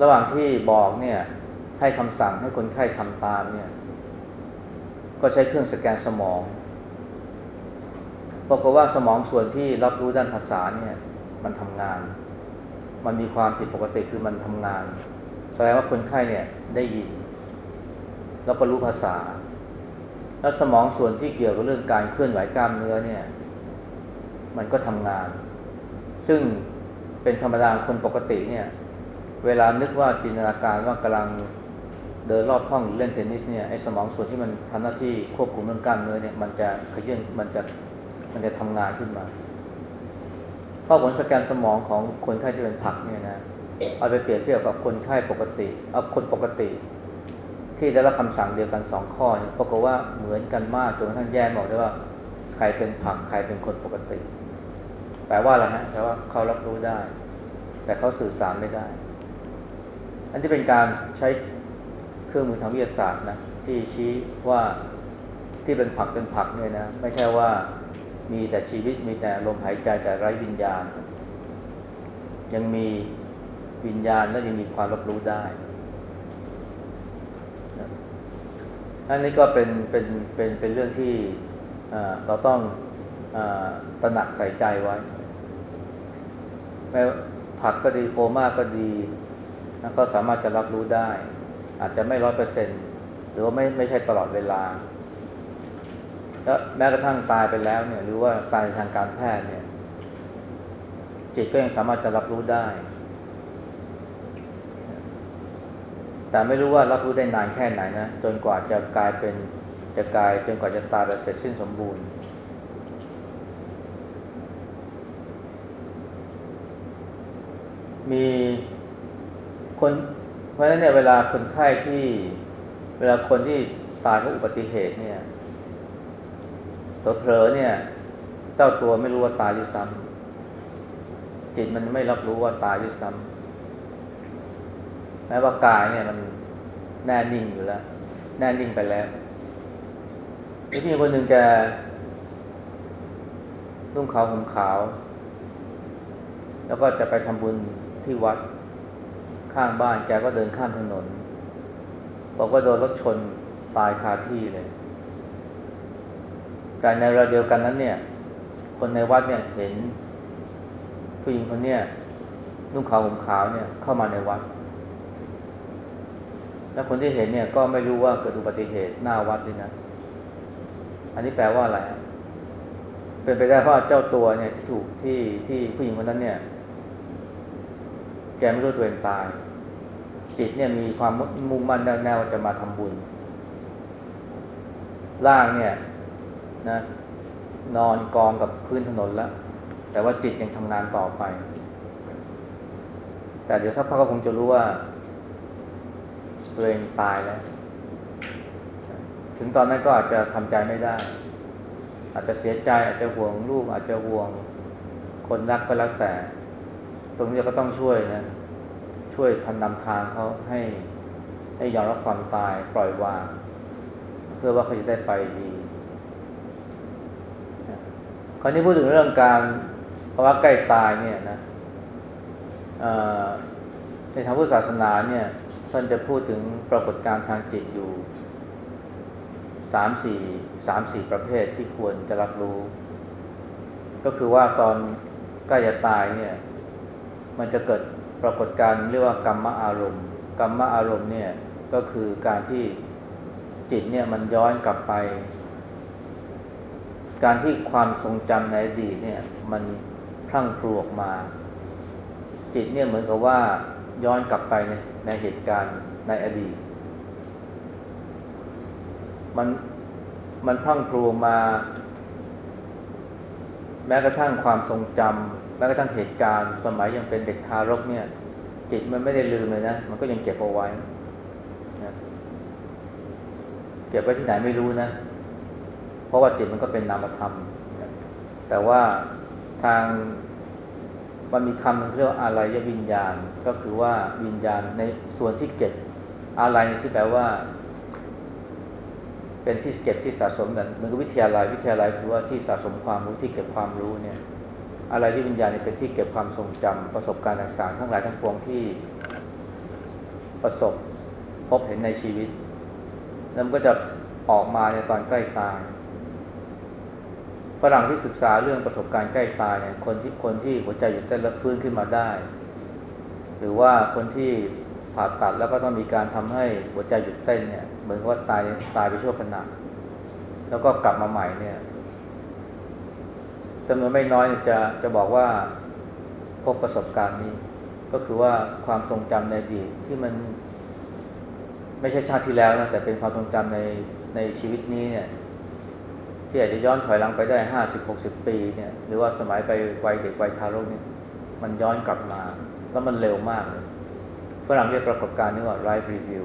ระหว่างที่บอกเนี่ยให้คำสั่งให้คนไข้ทำตามเนี่ย ก็ใช้เครื่องสแกนสมองปรากฏว่าสมองส่วนที่รับรู้ด้านภาษาเนี่ยมันทำงาน มันมีความผิดปกติคือมันทำงาน แสดงว่าคนไข้เนี่ยได้ยิน แล้วก็รู้ภาษา แล้วสมองส่วนที่เกี่ยวกับเรื่องการเคลื่อนไหวกล้ามเนื้อเนี่ย มันก็ทำงาน ซึ่งเป็นธรรมดาคนปกติเนี่ย เวลานึกว่าจินตนาการว่ากำลังเดินรอบห้องหรือเล่นเทนนิสเนี่ยไอ้สมองส่วนที่มันทำหน้าที่ควบคุมเรื่องกล้ามเนื้อเนี่ยมันจะขยื่นมันจะมันจะทำงานขึ้นมาข้อผลสแกนสมองของคนไข้ที่เป็นผักเนี่ยนะเอาไปเปรียบเทียบกับคนไข้ปกติเอาคนปกติ ที่ได้รับคำสั่งเดียวกันสองข้อเนี่ยปรากฏว่าเหมือนกันมากจนกระทั่งแยกบอกได้ว่าใครเป็นผักใครเป็นคนปกติ แปลว่าอะไรฮะแปลว่าเขารับรู้ได้ แต่เขาสื่อสารไม่ได้ อันที่เป็นการใช้เครื่องมือทางวิทยาศาสตร์นะที่ชี้ว่าที่เป็นผักเป็นผักเนี่ยนะไม่ใช่ว่ามีแต่ชีวิตมีแต่ลมหายใจแต่ไร้วิญญาณ ยังมีวิญญาณแล้วยังมีความรับรู้ได้นะ อันนี้ก็เป็นเป็นเป็นเป็นเรื่องที่เราต้องอตระหนักใส่ใจไว้แม้ผักก็ดีโคม่าก็ดีก็สามารถจะรับรู้ได้ อาจจะไม่ร้อยเปอร์เซ็นต์หรือว่าไม่ไม่ใช่ตลอดเวลา แล้วแม้กระทั่งตายไปแล้วเนี่ย หรือว่าตายทางการแพทย์เนี่ย จิตก็ยังสามารถจะรับรู้ได้ แต่ไม่รู้ว่ารับรู้ได้นานแค่ไหนนะจนกว่าจะกลายเป็นจะกลายจนกว่าจะตายไปเสร็จสิ้นสมบูรณ์ มีคนเพราะฉะนั้นเนี่ยเวลาคนไข้ที่เวลาคนที่ตายเพราะอุบัติเหตุเนี่ยเผลอๆเนี่ย เจ้าตัวไม่รู้ว่าตายด้วยซ้ำจิตมันไม่รับรู้ว่าตายด้วยซ้ำ ม้ว่ากายเนี่ยมันแน่นิ่งอยู่แล้ว แน่นิ่งไปแล้วมีผู้หญิงคนหนึ่งแกนุ่งขาวห่มขาว แล้วก็จะไปทำบุญที่วัดข้างบ้าน แกก็เดินข้ามถนน บอกว่าโดนรถชนตายคาที่เลย แต่ในเวลาเดียวกันนั้นเนี่ย คนในวัดเนี่ยเห็น ผู้หญิงคนเนี้ยนุ่งขาวห่มขาวเนี่ยเข้ามาในวัด แล้วคนที่เห็นเนี่ยก็ไม่รู้ว่าเกิดอุบัติเหตุหน้าวัดด้วยนะ อันนี้แปลว่าอะไร เป็นไปได้เพราะเจ้าตัวเนี่ยที่ถูกที่ที่ผู้หญิงคนนั้นเนี่ย แกไม่รู้ตัวเองตาย จิตเนี่ยมีความมุ่งมั่นแน่วแน่ว่าจะมาทำบุญ ร่างเนี่ยนะนอนกองกับพื้นถนนแล้ว แต่ว่าจิตยังทำงานต่อไป แต่เดี๋ยวสักพักก็คงจะรู้ว่า ตัวเองตายแล้ว ถึงตอนนั้นก็อาจจะทำใจไม่ได้ อาจจะเสียใจอาจจะห่วงลูกอาจจะห่วงคนรักก็แล้วแต่ ตรงนี้ก็ต้องช่วยนะ ช่วยทันนำทางเขาให้ให้ยอมรับความตายปล่อยวาง เพื่อว่าเขาจะได้ไปดีคราวนี้พูดถึงเรื่องการภาวะใกล้ตายเนี่ยนะในทางพุทธศาสนาเนี่ย ท่านจะพูดถึงปรากฏการณ์ทางจิตอยู่สามสี่สามสี่ประเภทที่ควรจะรับรู้ ก็คือว่าตอนใกล้จะตายเนี่ยมันจะเกิดปรากฏการณ์เรียกว่ากรรมอารมณ์ กรรมอารมณ์เนี่ยก็คือการที่จิตเนี่ยมันย้อนกลับไป การที่ความทรงจำในอดีตเนี่ยมันพรั่งพรูออกมา จิตเนี่ยเหมือนกับว่าย้อนกลับไปใน ในเหตุการณ์ในอดีต มันมันพังพรูมา แม้กระทั่งความทรงจำแม้กระทั่งเหตุการณ์ สมัยยังเป็นเด็กทารกเนี่ย จิตมันไม่ได้ลืมเลยนะ มันก็ยังเก็บเอาไว้นะเก็บไว้ที่ไหนไม่รู้นะ เพราะว่าจิตมันก็เป็นนามธรรมนะแต่ว่าทางมันมีคำหนึ่งเรียกว่าอะไรยวิญญาณ ก็คือว่าวิญญาณในส่วนที่เก็บอะไรนี่ที่แปลว่า เป็นที่เก็บที่สะสมกันเหมือนกับวิทยาลัยวิทยาลัยคือว่าที่สะสมความรู้ที่เก็บความรู้เนี่ยอะไรที่วิญญาณเนี่ยเป็นที่เก็บความทรงจำประสบการณ์ต่างๆ ทั้งหลายทั้งปวงที่ประสบพบเห็นในชีวิต แล้วมันก็จะออกมาในตอนใกล้ตายฝรั่งที่ศึกษาเรื่องประสบการณ์ใกล้ตายเนี่ยคนที่คนที่หัวใจหยุดเต้นแล้วฟื้นขึ้นมาได้ รือว่าคนที่ผ่าตัดแล้วก็ต้องมีการทำให้หัวใจหยุดเต้นเนี่ยเหมือนกับว่าตายตายไปชั่วขณะแล้วก็กลับมาใหม่เนี่ยจำนวนไม่น้อยยจะจะบอกว่าพบประสบการณ์นี้ ก็คือว่าความทรงจำในอดีตที่มัน ไม่ใช่ชาติที่แล้วนะแต่เป็นความทรงจำในในชีวิตนี้เนี่ย ที่อาจจะย้อนถอยหลังไปได้ห้าสิบหกสิบปีเนี่ย หรือว่าสมัยไปวัยเด็กวัยทารกเนี่ย มันย้อนกลับมา แล้วมันเร็วมากฝรั่งเรียกปรากฏการณ์นี้ว่า life review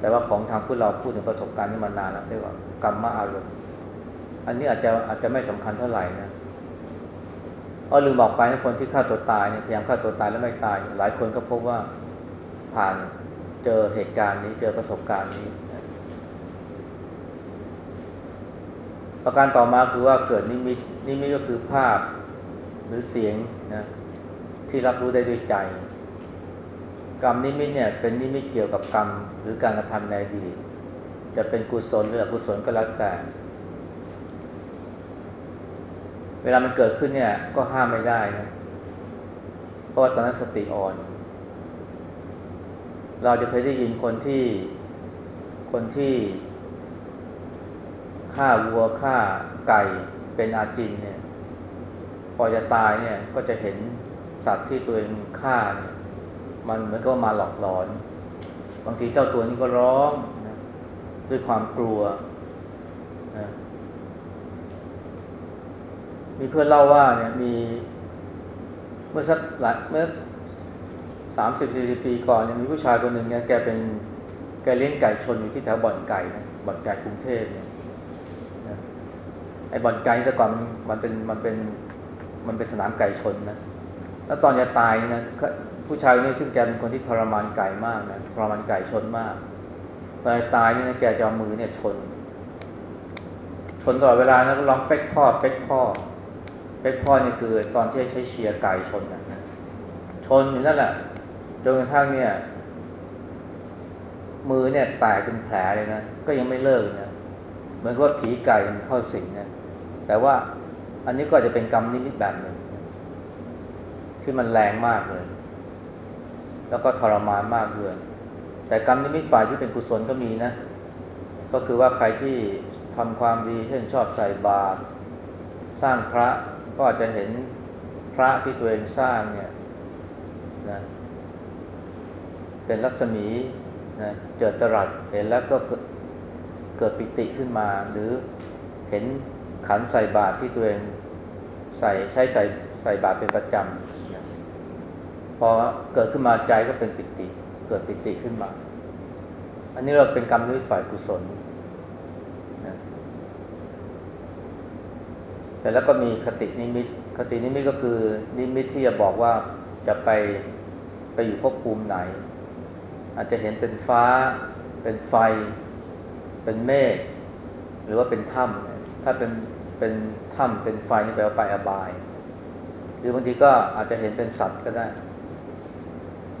แต่ว่าของทางพูดเราพูดถึงประสบการณ์นี้มานานแล้วเรียกว่ากรรมอารมณ์อันนี้อาจจะอาจจะไม่สำคัญเท่าไหร่นะเออลืมบอกไปนะคนที่ฆ่าตัวตายเนี่ยพยายามฆ่าตัวตายแล้วไม่ตาย หลายคนก็พบว่าผ่านเจอเหตุการณ์นี้เจอประสบการณ์นี้ประการต่อมาคือว่าเกิดนิมิตนิมิตก็คือภาพหรือเสียงนะ ที่รับรู้ได้ด้วยใจ กรรมนิมิตเนี่ยเป็นนิมิตเกี่ยวกับกรรม หรือการกระทำในอดีตจะเป็นกุศลหรืออกุศลก็แล้วแต่ เวลามันเกิดขึ้นเนี่ยก็ห้ามไม่ได้นะเพราะว่าตอนนั้นสติอ่อน เราจะเคยได้ยินคนที่คนที่ฆ่าวัวฆ่าไก่เป็นอาจินเนี่ยพอจะตายเนี่ยก็จะเห็น สัตว์ที่ตัวเองฆ่าเนี่ยมันเหมือนกับมาหลอกหลอน บางทีเจ้าตัวนี้ก็ร้องนะด้วยความกลัวนะมีเพื่อนเล่าว่าเนี่ยมีเมื่อสักหลายเมื่อสามสิบสี่สิบปีก่อนเนี่ยมีผู้ชายคนหนึ่งเนี่ยแกเป็นแกเลี้ยงไก่ชนอยู่ที่แถวบ่อนไก่นะบ่อนไก่กรุงเทพเนี่ยไอ้บ่อนไก่แต่ก่อนมันมันเป็นมันเป็นมันเป็นสนามไก่ชนนะ แล้วตอนจะตายนี่นะผู้ชายนนี้ซึ่งแกเป็นคนที่ทรมานไก่มากนะทรมานไก่ชนมาก ตอนตายนี่นะแกจะเอามือเนี่ยชน ชนตลอดเวลาแล้วก็ร้องเป๊กพ่อเป๊กพ่อเป๊กพ่อนี่คือตอนที่ใช้เชียร์ไก่ชนนะชนอยู่นั่นแหละจนกระทั่งเนี่ย มือเนี่ยแตกเป็นแผลเลยนะก็ยังไม่เลิกนะเหมือนกับผีไก่มันเข้าสิงนะแต่ว่าอันนี้ก็จะเป็นกรรมนิมิตแบบหนึ่ง ที่มันแรงมากเลย แล้วก็ทรมานมากด้วย แต่กรรมนิมิตฝ่ายที่เป็นกุศลก็มีนะ ก็คือว่าใครที่ทำความดี เช่นชอบใส่บาตรสร้างพระก็อาจจะเห็นพระที่ตัวเองสร้างเนี่ยนะเป็นรัศมีนะเจิดจรัสเห็นแล้วก็เกิดปิติขึ้นมา หรือเห็นขันใส่บาตรที่ตัวเองใส่ใช้ใส่ใส่บาตรเป็นประจำ พอเกิดขึ้นมาใจก็เป็นปิติ เกิดปิติขึ้นมา อันนี้เราเป็นกรรมด้วยฝ่ายกุศลนะแต่แล้วก็มีคตินิมิต คตินิมิตก็คือนิมิตที่จะบอกว่าจะไปไปอยู่ภพภูมิไหน อาจจะเห็นเป็นฟ้า เป็นไฟ เป็นเมฆหรือว่าเป็นถ้ำถ้าเป็นเป็นถ้ำเป็นไฟนี่แปลว่าไปอบาย หรือบางทีก็อาจจะเห็นเป็นสัตว์ก็ได้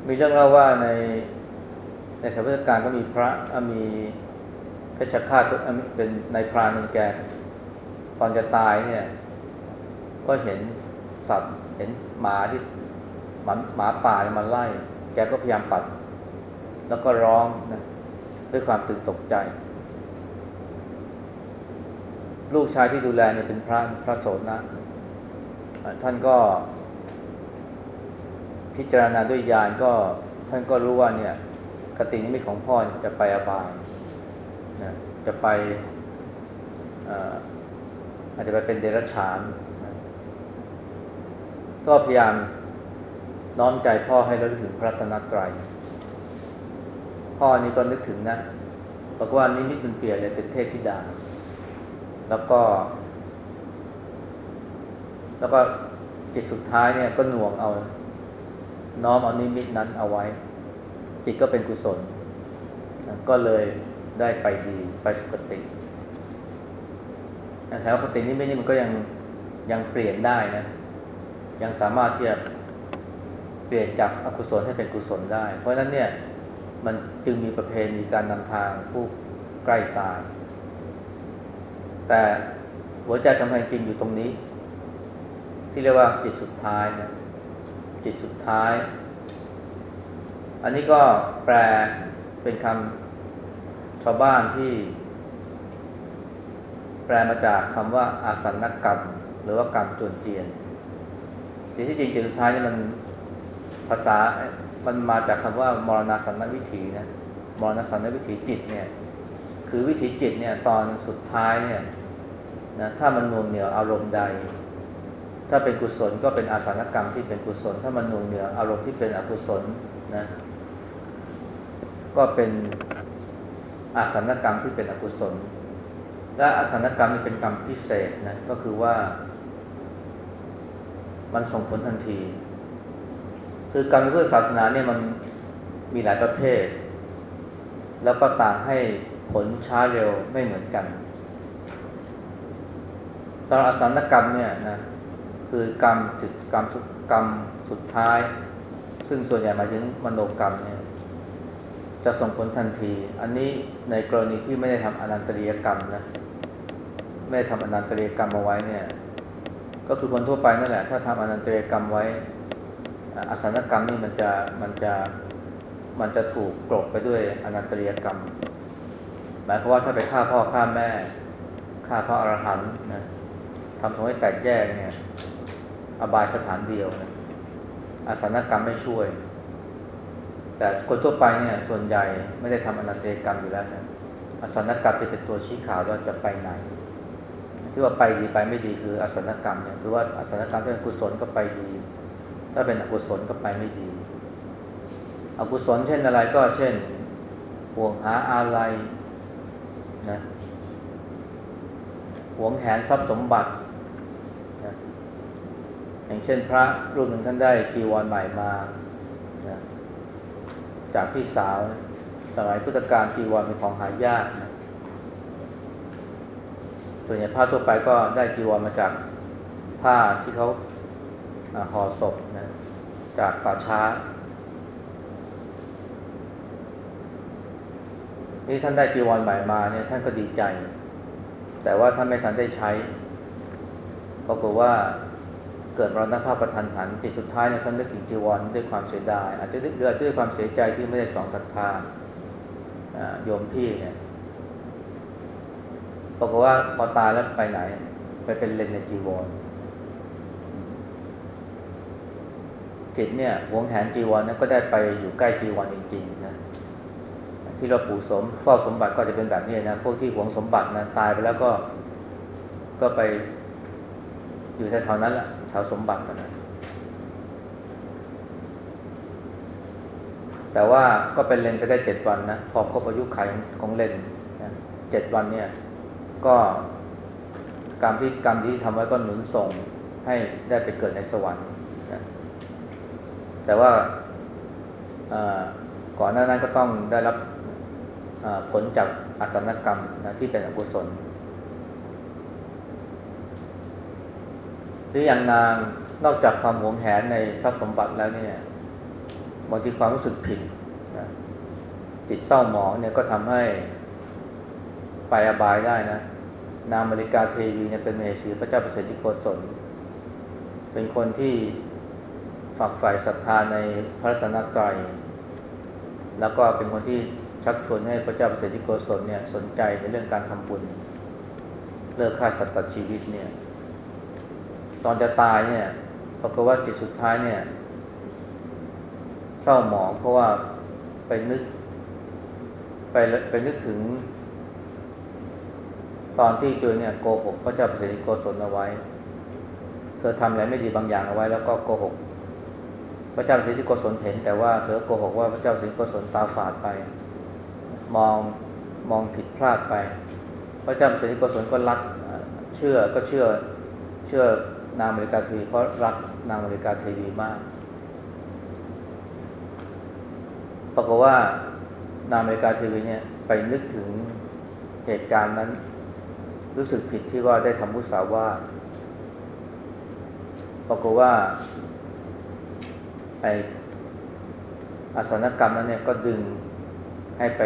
มีเรื่องเล่าว่าในในสมัยพุทธกาลก็มีพระอมีเพชฌฆาตอะเป็นนายพรานึงแกตอนจะตายเนี่ย ก็เห็นสัตว์เห็นหมาที่หมาหมาป่าเนี่ยมาไล่ แกก็พยายามปัด แล้วก็ร้องนะด้วยความตื่นตกใจ ลูกชายที่ดูแลเนี่ยเป็นพระพระโสดนะอะท่านก็ พิจารณาด้วยญาณก็ท่านก็รู้ว่าเนี่ยกตินิมิตของพ่อจะไปอบายนะจะไปอาอาจจะไปเป็นเดรัจฉานนะก็พยายามน้อมใจพ่อให้ระลึกถึงพระตนตรัย พ่อนี่ก็นึกถึงนะบอกว่านิมิตมันเปลี่ยนเลยเป็นเทพธิดา แล้วก็ แล้วก็จิตสุดท้ายเนี่ยก็หน่วงเอา น้อมเอานิมิตนั้นเอาไว้ จิตก็เป็นกุศล ก็เลยได้ไปดีไปสุคติแต่ว่าคตินิมิตนี่มันก็ยังยังเปลี่ยนได้นะ ยังสามารถที่จะเปลี่ยนจากอกุศลให้เป็นกุศลได้ เพราะฉะนั้นเนี่ยมันจึงมีประเพณีการนำทางผู้ใกล้ตาย แต่หัวใจสำคัญจริงอยู่ตรงนี้ ที่เรียกว่าจิตสุดท้ายนะ จิตสุดท้าย อันนี้ก็แปลเป็นคำชาวบ้านที่ แปลมาจากคำว่าอาสันกรรม หรือว่ากรรมจวนเจียนที่ที่จริงจิตสุดท้ายนี่มันภาษามันมาจากคำว่ามรณาสันนวิถีนะมรณาสันนวิถีจิตเนี่ยคือวิถีจิตเนี่ยตอนสุดท้ายเนี่ยนะถ้ามันนวงเหนียวอารมณ์ใด ถ้าเป็นกุศลก็เป็นอาสานกรรมที่เป็นกุศล ถ้ามันนวงเหนียวอารมณ์ที่เป็นอกุศลนะก็เป็นอาสานกรรมที่เป็นอกุศล และอาสานกรรมนี่เป็นกรรมพิเศษนะก็คือว่า มันส่งผลทันที คือกรรมในพุทธศาสนาเนี่ยมันมีหลายประเภท แล้วก็ต่างให้ผลช้าเร็วไม่เหมือนกันสำหรับอาสันกรรมเนี่ยนะ คือกรรมจิตกรรมกรรมสุดท้าย ซึ่งส่วนใหญ่หมายถึงมโนกรรมเนี่ยจะส่งผลทันที อันนี้ในกรณีที่ไม่ได้ทำอนันตริยกรรมนะไม่ได้ทำอนันตริยกรรมเอาไว้เนี่ยก็คือคนทั่วไปนั่นแหละถ้าทำอนันตริยกรรมไว้อสันกรรมนี่มันจะมันจะมันจะถูกกลบไปด้วยอนันตริยกรรม หมายความว่าถ้าไปฆ่าพ่อฆ่าแม่ฆ่าพระอรหันต์นะทำสงให้แตกแยกเนี่ย อบายสถานเดียวนะอสันกรรมไม่ช่วย แต่คนทั่วไปเนี่ยส่วนใหญ่ไม่ได้ทำอนันตริยกรรมอยู่แล้วนะอสันกรรมจะเป็นตัวชี้ขาดว่าจะไปไหน ที่ว่าไปดีไปไม่ดีคืออสันกรรมเนี่ยคือว่าอสันกรรมถ้าเป็นกุศลก็ไปดี ถ้าเป็นอกุศลก็ไปไม่ดี อกุศลเช่นอะไรก็เช่นห่วงหาอะไรนะห่วงแหนทรัพย์สมบัติ อย่างเช่นพระรูปหนึ่งท่านได้จีวรใหม่มานะจากพี่สาวสมัยพุทธกาลจีวรเป็นของหายากนะส่วนใหญ่ผ้าทั่วไปก็ได้จีวรมาจากผ้าที่เขาห่อศพนะจากป่าช้านี่ท่านได้จีวรใหม่มาเนี่ยท่านก็ดีใจ แต่ว่าท่านไม่ทันได้ใช้ปรากฏว่า กิดมรณภาพประทันหันจิตสุดท้ายเนี่ยท่านนึกถึงจีวรด้วยความเสียดาย อาจจะด้วยอาจจะด้วยความเสียใจที่ไม่ได้สองศรัทธาโยมพี่เนี่ยปรากว่าพอตายแล้วไปไหน ไปเป็นเลนในจีวรจิตเนี่ยหวงแหนจีวรนั้นก็ได้ไปอยู่ใกล้จีวรจริงๆนะที่เราปลูกสมเฝ้าสมบัติก็จะเป็นแบบนี้นะพวกที่หวงสมบัตินะตายไปแล้วก็ก็ไปอยู่แถวๆนั้นแหละ แถวสมบัตินะนะแต่ว่าก็เป็นเลนไปได้เจ็ดวันนะ พอครบอายุขัยของเลนนเจ็ดวันเนี่ย ก็กรรมที่กรรมที่ทำไว้ก็หนุนส่งให้ได้ไปเกิดในสวรรค์นะแต่ว่าก่อนหน้านั้นก็ต้องได้รับผลจากอสันกรรมนะที่เป็นอกุศล หรืออย่างนางนอกจากความหวงแหนในทรัพย์สมบัติแล้วเนี่ยบางทีความรู้สึกผิดนะจิตเศร้าหมองเนี่ยก็ทำให้ไปอบายได้นะ นางมริกาเทวีเนี่ยเป็นมเหสีพระเจ้าประเสริฐที่โกศล เป็นคนที่ฝักใฝ่ศรัทธาในพระรัตนตรัย แล้วก็เป็นคนที่ชักชวนให้พระเจ้าประเสริฐที่โกศลเนี่ยสนใจในเรื่องการทำบุญ เลิกฆ่าสัตว์ตัดชีวิตเนี่ย ตอนจะตายเนี่ยปรากฏว่าจิตสุดท้ายเนี่ย เศร้าหมองเพราะว่าไปนึก ไปไปนึกถึง ตอนที่ตัวเนี่ยโกหกพระเจ้าประเสริโกศลเอาไว้ เธอทำอะไรไม่ดีบางอย่างเอาไว้ แล้วก็โกหกพระเจ้าประเสริโกศลเห็น แต่ว่าเธอโกหกว่าพระเจ้าประเสริโกศลตาฝาดไป มองมองผิดพลาดไป พระเจ้าประเสริโกศลก็รักเชื่อก็เชื่อเชื่อ นางอเมริกาเทวีเพราะรักนางอเมริกาเทวีมาก ปรากฏว่านางอเมริกาเทวีเนี่ยไปนึกถึงเหตุการณ์นั้น รู้สึกผิดที่ว่าได้ทำมุสาวาทปรากฏว่าไออาสนกรรมนั้นเนี่ยก็ดึงให้ไป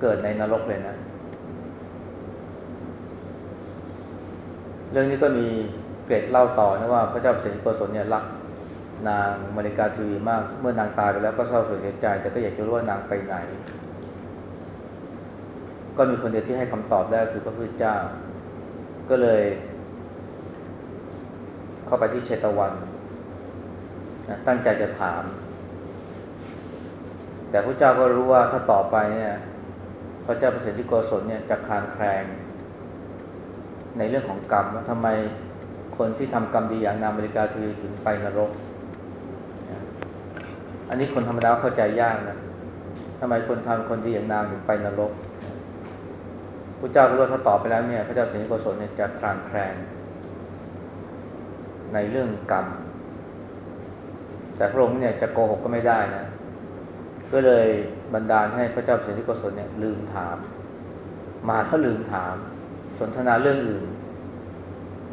เกิดในนรกเลยนะ เรื่องนี้ก็มี เกรดเล่าต่อนะว่าพระเจ้าเสด็จโกศลเนี่ยรักนางมาริกาทีวีมาก เมื่อนางตายไปแล้วก็เศร้าเสียใจ แต่ก็อยากจะรู้ว่านางไปไหน ก็มีคนเดียวที่ให้คำตอบได้คือพระพุทธเจ้า ก็เลย เข้าไปที่เชตวันนะตั้งใจจะถาม แต่พระเจ้าก็รู้ว่าถ้าต่อไปเนี่ยพระเจ้าประเสริฐที่โกศลเนี่ยจะคลานแคลงในเรื่องของกรรมว่าทำไม คนที่ทำกรรมดีอย่างนางอเมริกาทีถึงไปนรก อันนี้คนธรรมดาเข้าใจยากนะทำไมคนทำคนดีอย่างนางถึงไปนรกพระเจ้าก็รู้ว่าถ้าตอบไปแล้วเนี่ย พระเจ้าสด็จโกศลเนี่ยจะคลานแคลงในเรื่องกรรม แต่พระองค์เนี่ยจะโกหกก็ไม่ได้นะ ก็เลยบันดาลให้พระเจ้าเสด็จโกศลเนี่ยลืมถาม มาแล้วลืมถาม สนทนาเรื่องอื่น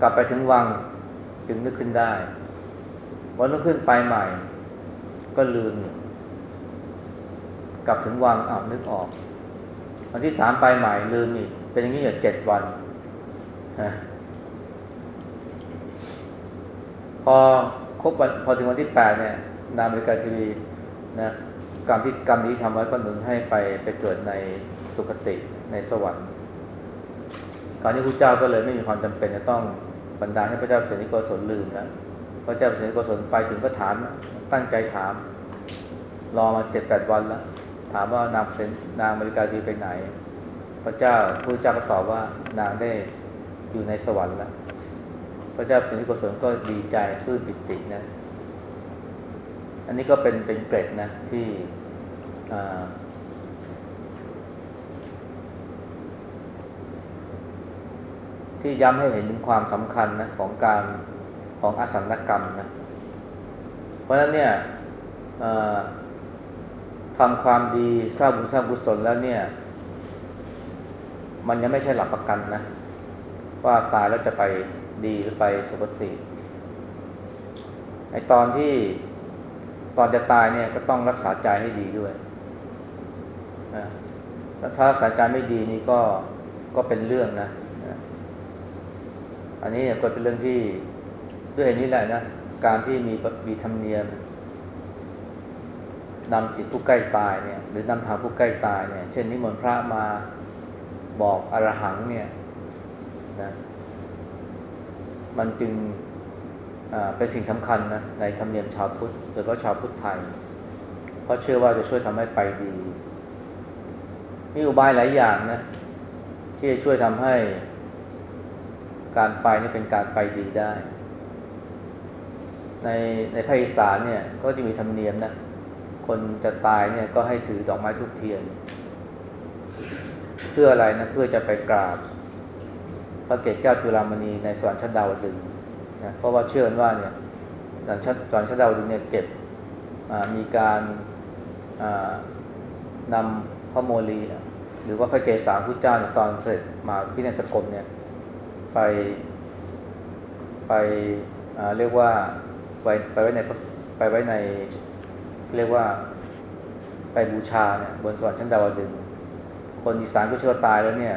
กลับไปถึงวังจึงนึกขึ้นได้ วันรุ่งขึ้นไปใหม่ ก็ลืม กลับถึงวังอ้าวนึกออก วันที่สามไปใหม่ลืมอีกเป็นอย่างนี้อยู่เจ็ดวันนะพอครบวันพอถึงวันที่แปดเนี่ยนามริการทีวีนะกรรมที่กรรมนี้ทำไว้ก็หนุนให้ไปไปเกิดในสุคติในสวรรค์การที่พระเจ้าก็เลยไม่มีความจำเป็นจะต้อง บรรดาให้พระเจ้าเสนิโกศลลืมแล้วพระเจ้าเสนิโกศลไปถึงก็ถามตั้งใจถาม รอมาเจ็ดแปดวันแล้ว ถามว่านางเสนนางบริการทีไปไหน พระเจ้าพระเจ้าก็ตอบว่านางได้อยู่ในสวรรค์แล้ว พระเจ้าเสนิโกศลก็ดีใจปลื้มปิตินะอันนี้ก็เป็นเป็นเกร็ดนะที่อ่า ที่ย้ำให้เห็นถึงความสำคัญนะของการของอสันกรรมนะเพราะฉะนั้นเนี่ยทำความดีสร้างบุญสร้างบุศลแล้วเนี่ย มันยังไม่ใช่หลักประกันนะ ว่าตายแล้วจะไปดีหรือไปสุคติไอตอนที่ตอนจะตายเนี่ยก็ต้องรักษาใจให้ดีด้วยนะถ้ารักษาใจไม่ดีนี่ก็ก็เป็นเรื่องนะ อันนี้ก็เป็นเรื่องที่ด้วยเหตุนี้แหละนะ การที่มีมีธรรมเนียมนำจิตผู้ใกล้ตายเนี่ย หรือนำทางผู้ใกล้ตายเนี่ย เช่นนิมนต์พระมาบอกอรหังเนี่ยนะมันจึงเป็นสิ่งสำคัญนะในธรรมเนียมชาวพุทธโดยเฉพาะชาวพุทธไทย เพราะเชื่อว่าจะช่วยทำให้ไปดี มีอุบายหลายอย่างนะที่จะช่วยทำให้ การไปนี่เป็นการไปดีได้ ในในภาคอีสานเนี่ยก็จะมีธรรมเนียมนะ คนจะตายเนี่ยก็ให้ถือดอกไม้ทุกเทียน เพื่ออะไรนะ เพื่อจะไปกราบ พระเกศเจ้าจุฬามณีในสวรรค์ชั้นดาวดึงนะเพราะว่าเชื่อว่าเนี่ยสวรรค์ชั้นดาวดึงเนี่ยเก็บมีการนำพระโมลี หรือว่าพระเกศสามพุทธเจ้าตอนเสร็จมาพิเนสกลเนี่ย ไปไปเรียกว่าไปไปไว้ในไปไว้ในเรียกว่าไปบูชาเนี่ยบนสวรรค์ชั้นดาวดึงคนอีสานก็เชื่อตายแล้วเนี่ย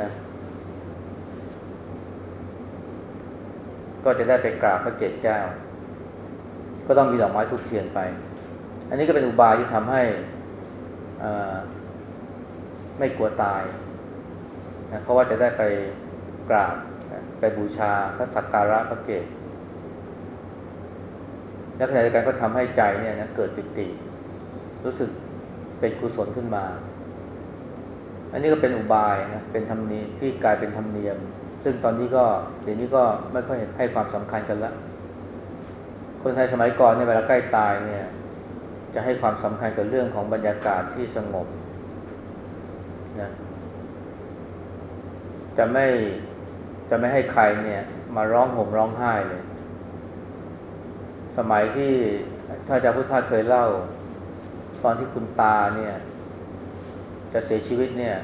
นะก็จะได้ไปกราบพระเกศเจ้า ก็ต้องมีดอกไม้ทุกเทียนไป อันนี้ก็เป็นอุบายที่ทำให้ไม่กลัวตายนะเพราะว่าจะได้ไป กราบไปบูชาพระสักการะพระเกศและขณะเดียวกันก็ทำให้ใจเนี่ยนะเกิดปิติ รู้สึกเป็นกุศลขึ้นมา อันนี้ก็เป็นอุบายนะเป็นธรรมนียมที่กลายเป็นธรรมเนียม ซึ่งตอนนี้ก็เดี๋ยวนี้ก็ไม่ค่อยให้ความสำคัญกันละคนไทยสมัยก่อนเนี่ยเวลาใกล้ตายเนี่ยจะให้ความสำคัญกับเรื่องของบรรยากาศที่สงบนะจะไม่ จะไม่ให้ใครเนี่ย มาร้องห่มร้องไห้เลย สมัยที่ท่านอาจารย์พุทธาเคยเล่า ตอนที่คุณตาเนี่ย จะเสียชีวิตเนี่ย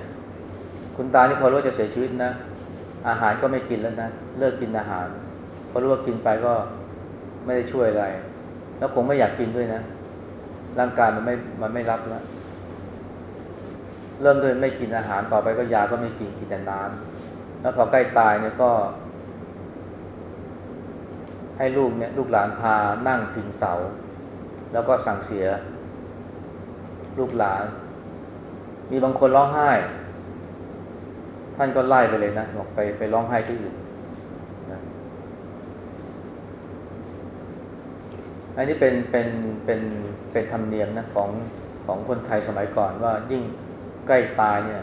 คุณตานี่พอรู้ว่าจะเสียชีวิตนะ อาหารก็ไม่กินแล้วนะ เลิกกินอาหารเพราะรู้ว่ากินไปก็ไม่ได้ช่วยอะไร แล้วคงไม่อยากกินด้วยนะ ร่างกายมันไม่มันไม่รับแล้วเริ่มด้วยไม่กินอาหารต่อไปก็ยาก็ไม่กินกินแต่น้ำ แล้วพอใกล้ตายเนี่ยก็ ให้ลูกเนี่ยลูกหลานพานั่งพิงเสา แล้วก็สั่งเสีย ลูกหลาน มีบางคนร้องไห้ ท่านก็ไล่ไปเลยนะบอกไปไปร้องไห้ที่อื่นนะอันนี้เป็นเป็นเป็นเป็นธรรมเนียมนะของของคนไทยสมัยก่อนว่ายิ่งใกล้ตายเนี่ย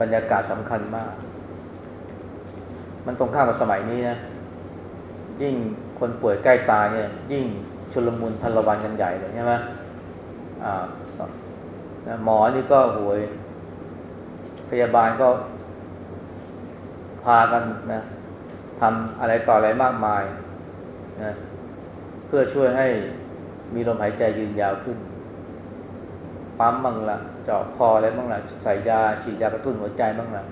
บรรยากาศสำคัญมาก มันตรงข้ามกับสมัยนี้นะยิ่งคนป่วยใกล้ตายเนี่ย ยิ่งชุลมุนพันละวันกันใหญ่เลยใช่ไหมอ่าหมอนี่ก็หวยพยาบาลก็พากันนะทำอะไรต่ออะไรมากมายนะเพื่อช่วยให้มีลมหายใจยืนยาวขึ้น ปั๊มบ้างละเจาะคออะไรบ้างละใส่ยาฉีดยากระตุ้นหัวใจบ้างละ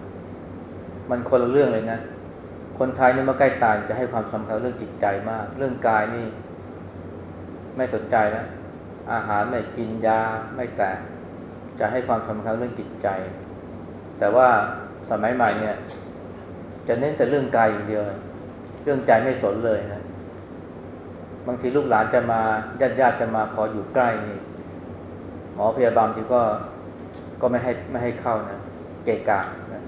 มันคนละเรื่องเลยนะ คนไทยเนี่ยเมื่อใกล้ตายจะให้ความสำคัญเรื่องจิตใจมาก เรื่องกายนี่ ไม่สนใจแล้วอาหารไม่กินยาไม่แตะจะให้ความสำคัญเรื่องจิตใจ แต่ว่าสมัยใหม่เนี่ย จะเน้นแต่เรื่องกายอย่างเดียว เรื่องใจไม่สนเลยนะ บางทีลูกหลานจะมาญาติญาติจะมาขออยู่ใกล้นี่ หมอพยาบาลที่ก็ก็ไม่ให้ไม่ให้เข้านะ เกะกะนะ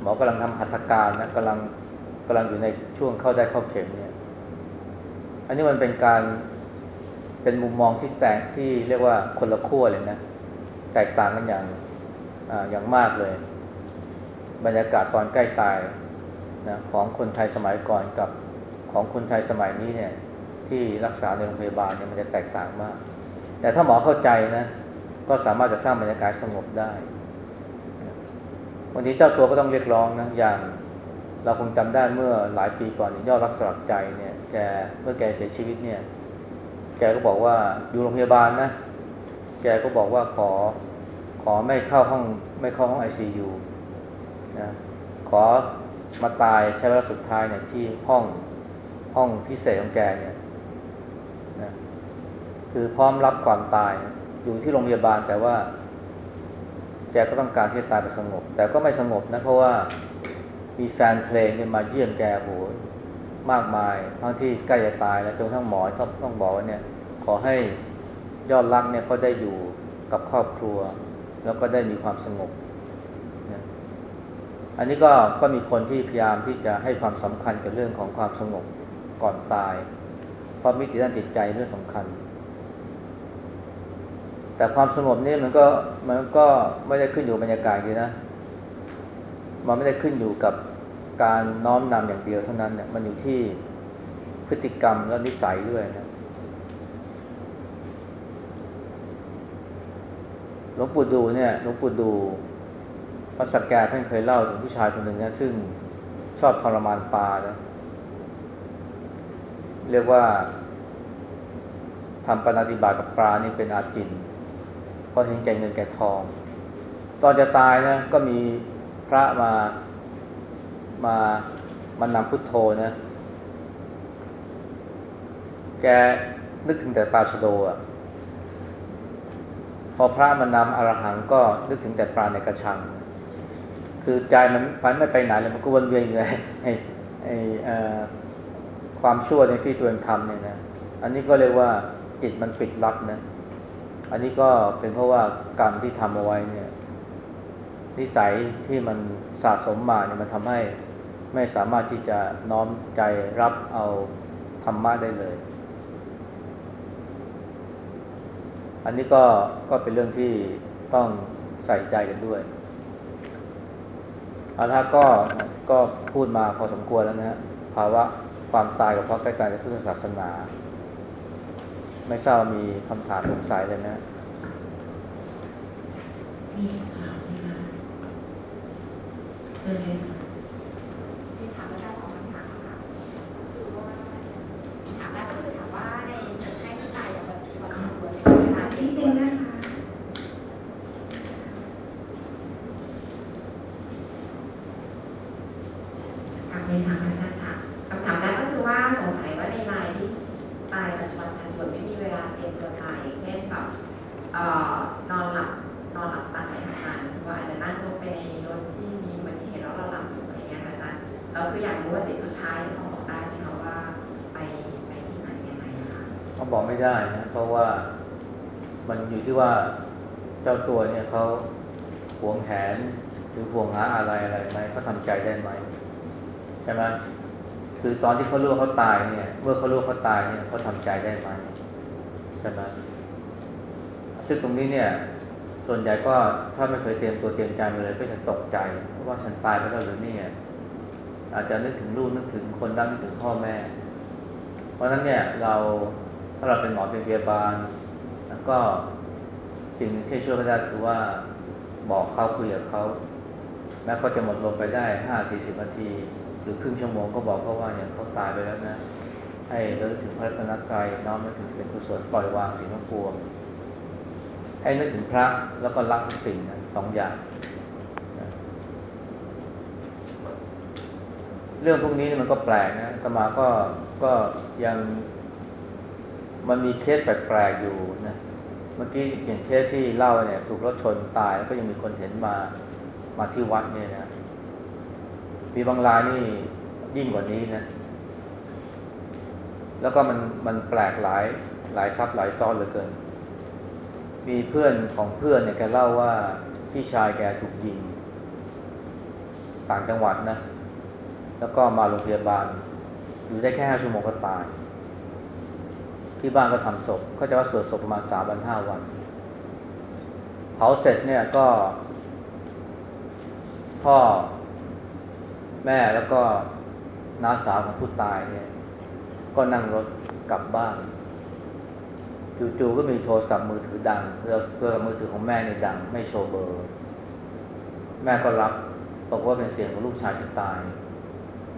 หมอกำลังทำหัตถการนะกำลัง กำลังอยู่ในช่วงเข้าได้เข้าเข็มเนี่ย อันนี้มันเป็นการเป็นมุมมองที่แตกที่เรียกว่าคนละขั้วเลยนะ แตกต่างกันอย่างออย่างมากเลย บรรยากาศตอนใกล้ตายนะของคนไทยสมัยก่อนกับของคนไทยสมัยนี้เนี่ย ที่รักษาในโรงพยาบาลเนี่ยมันจะแตกต่างมาก แต่ถ้าหมอเข้าใจนะก็สามารถจะสร้างบรรยากาศสงบได้บางทีเจ้าตัวก็ต้องเรียกร้องนะอย่าง เราคงจำได้เมื่อหลายปีก่อนยอดรักษาใจเนี่ยแกเมื่อแกเสียชีวิตเนี่ย แกก็บอกว่าอยู่โรงพยาบาลนะ แกก็บอกว่าขอขอไม่เข้าห้องไม่เข้าห้องไอซียูนะขอมาตายใช้เวลาสุดท้ายเนี่ยที่ห้องห้องพิเศษของแกเนี่ยนะคือพร้อมรับความตายอยู่ที่โรงพยาบาลแต่ว่า แกก็ต้องการที่จะตายไปสงบ แต่ก็ไม่สงบนะเพราะว่า มีแฟนเพลงเนี่ยมาเยี่ยมแกโหยมากมาย ทั้งที่ใกล้จะตายแล้วจนทั้งหมอต้องต้องบอกว่าเนี่ย ขอให้ยอดรักเนี่ยก็ได้อยู่กับครอบครัว แล้วก็ได้มีความสงบนะอันนี้ก็ก็มีคนที่พยายามที่จะให้ความสำคัญกับเรื่องของความสงบก่อนตาย เพราะมิติด้านจิตใจเรื่องสำคัญ แต่ความสงบนี่มันก็มันก็ไม่ได้ขึ้นอยู่บรรยากาศดีนะมันไม่ได้ขึ้นอยู่กับ การน้อมนำอย่างเดียวเท่านั้นเนี่ยมันอยู่ที่พฤติกรรมและนิสัยด้วยนะหลวงปู่ดูเนี่ยหลวงปู่ดูพระสักแกท่านเคยเล่าถึงผู้ชายคนหนึ่งนะซึ่งชอบทรมานปลานะเรียกว่าทำปฏิบัติกับปลานี่เป็นอาจินเพราะเห็นแก่เงินแก่ทอง ตอนจะตายนะก็มีพระมา มามันำพุทโธนะ แกนึกถึงแต่ปลาชะโดอะ พอพระมันำอรหังก็นึกถึงแต่ปลาในกระชัง คือใจมันมันไม่ไปไหนเลยมันก็วนเวียนอยู่ในไอ้ไอ้ความชั่วในที่ตัวเองทำเนี่ยนะ อันนี้ก็เรียกว่าจิตมันปิดลับนะ อันนี้ก็เป็นเพราะว่ากรรมที่ทำเอาไว้เนี่ย นิสัยที่มันสะสมมาเนี่ยมันทำให้ ไม่สามารถที่จะน้อมใจรับเอาธรรมะได้เลย อันนี้ก็ก็เป็นเรื่องที่ต้องใส่ใจกันด้วยเอาละก็ก็พูดมาพอสมควรแล้วนะฮะภาวะความตายกับเพราะใกล้ตายในพุทธศาสนา ไม่ทราบมีคำถามสงสัยเลยนะมีคำถามไหมคะเชิญเลยค่ะ ที่ถามอาจารย์สองคำถามค่ะคือว่าถามแรกก็คือถามว่าในคนไข้ที่ตายอย่างแบบอุบัติเหตุเวลา นิ ที่ ดนึ ป่ว ง ย นะคะ ถามในทางอาจารย์ค่ะคำถามแรกก็คือว่าสงสัยว่าในรายที่ตายปัจจุบันทันด่วนไม่มีเวลาเตรียมตัวตายอย่างเช่นแบบเอ่อนอนหลับนอนหลับตายอาจารย์ว่าอาจจะนั่งรถไปในรถที่มีอุบัติเหตุแล้วเราหลับอยู่อะไรเงี้ยค่ะอาจารย์เราคืออยากรู้ว่าจิตสุดท้ายเขาบอกได้ไหมคะว่าไปไปที่ไหนยังไงนะคะ เขาบอกไม่ได้นะ เพราะว่ามันอยู่ที่ว่าเจ้าตัวเนี่ยเขาหวงแหนหรือห่วงหาอะไรอะไรไหมเขาทำใจได้ไหมใช่ไหมคื อตอนที่เขารู้ว่าเขาตายเนี่ย เมื่อเขารู้ว่าเขาตายเนี่ยเขาทำใจได้ไหมใช่ไหมซึ่งตรงนี้เนี่ย ส่วนใหญ่ก็ถ้าไม่เคยเตรียมตัวเตรียมใจมาเลยก็จะตกใจว่าฉันตายไปแล้วหรือเนี่ย อาจจะนึกถึงลูกนึกถึงคนรักนึกถึงพ่อแม่ เพราะฉะนั้นเนี่ยเราถ้าเราเป็นหมอเป็นพยาบาลแล้วก็สิ่งที่ช่วยเขาได้คือว่าบอกเขาคุยกับเขาแม้เขาจะหมดลมไปได้ห้าสี่สิบนาที หรือครึ่งชั่วโมงก็บอกเขาว่าเนี่ยเขาตายไปแล้วนะ ให้เราถึงพระตนตรัยน้อมนึกถึงเป็นกุศลปล่อยวางสิ่งทั้งปวงให้นึกถึงพระแล้วก็รักทุกสิ่งนะสองอย่างนะเรื่องพวกนี้นี่มันก็แปลกนะตมาก็ก็ยังมันมีเคสแปลกๆอยู่นะเมื่อกี้อย่างเคสที่เล่าเนี่ย ถูกรถชนตายแล้วก็ยังมีคนเห็นมามาที่วัดเนี่ยนะ มีบางรายนี่ยิ่งกว่านี้นะ แล้วก็มันมันแปลกหลายหลายซับหลายซ้อนเหลือเกิน มีเพื่อนของเพื่อนเนี่ยแกเล่าว่าพี่ชายแกถูกยิง ต่างจังหวัดนะ แล้วก็มาโรงพยาบาล อยู่ได้แค่ห้าชั่วโมงก็ตาย ที่บ้านก็ทำศพเขาจะว่าสวดศพประมาณสามวันห้าวัน เผาเสร็จเนี่ยก็พ่อ แม่แล้วก็น้าสาวของผู้ตายเนี่ย ก็นั่งรถกลับบ้านจู่ๆก็มีโทรศัพท์มือถือดังโทรศัพท์มือถือของแม่เนี่ยดัง ไม่โชว์เบอร์ แม่ก็รับบอกว่าเป็นเสียงของลูกชายที่ตาย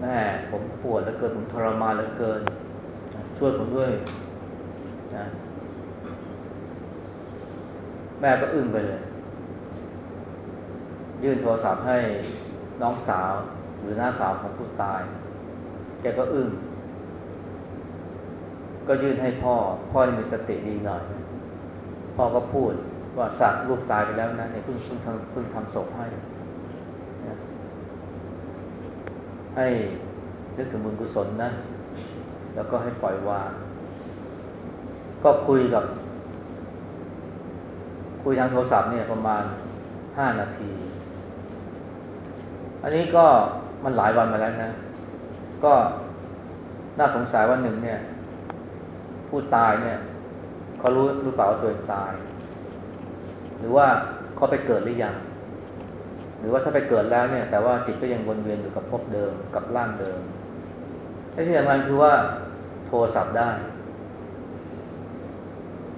แม่ผมปวดเหลือเกินผมทรมานเหลือเกิน ช่วยผมด้วยนะแม่ก็อึ้งไปเลย ยื่นโทรศัพท์ให้น้องสาว หรือน้าสาวของผู้ตาย แกก็อึ้งก็ยื่นให้พ่อ พ่อมีสติดีหน่อย พ่อก็พูดว่าสักลูกตายไปแล้วนะเนี่ยเพิ่งเพิ่งทำเพิ่งทำศพให้ ให้นึกถึงบุญกุศลนะ แล้วก็ให้ปล่อยวางก็คุยกับ คุยทางโทรศัพท์เนี่ยประมาณห้านาที อันนี้ก็ มันหลายวันมาแล้วนะ ก็น่าสงสัยว่าหนึ่งเนี่ย ผู้ตายเนี่ยเขารู้รู้เปล่าว่าตัวเองตาย หรือว่าเขาไปเกิดหรือยัง หรือว่าถ้าไปเกิดแล้วเนี่ย แต่ว่าจิตก็ยังวนเวียนอยู่กับภพเดิมกับร่างเดิมและที่สำคัญคือว่าโทรศัพท์ได้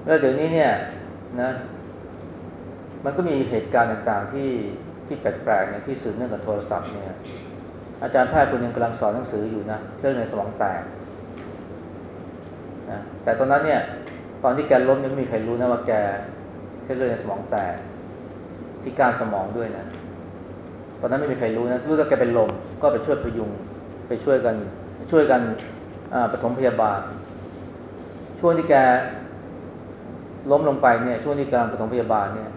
แล้วเดี๋ยวนี้เนี่ยนะ มันก็มีเหตุการณ์ต่างๆที่ที่แปลกๆเนี่ยที่สืบเนื่องกับโทรศัพท์เนี่ย อาจารย์แพทย์คนหนึ่งกำลังสอนหนังสืออยู่นะเรื่องในสมองแตกนะแต่ตอนนั้นเนี่ยตอนที่แกล้มยังไม่มีใครรู้นะว่าแกเส้นเลือดในสมองแตกที่การสมองด้วยนะตอนนั้นไม่มีใครรู้นะรู้ว่าแกเป็นลมก็ไปช่วยพยุงไปช่วยกันช่วยกันปฐมพยาบาล ช่วงที่แกล้มลงไปเนี่ยช่วงที่กำลังปฐมพยาบาลเนี่ย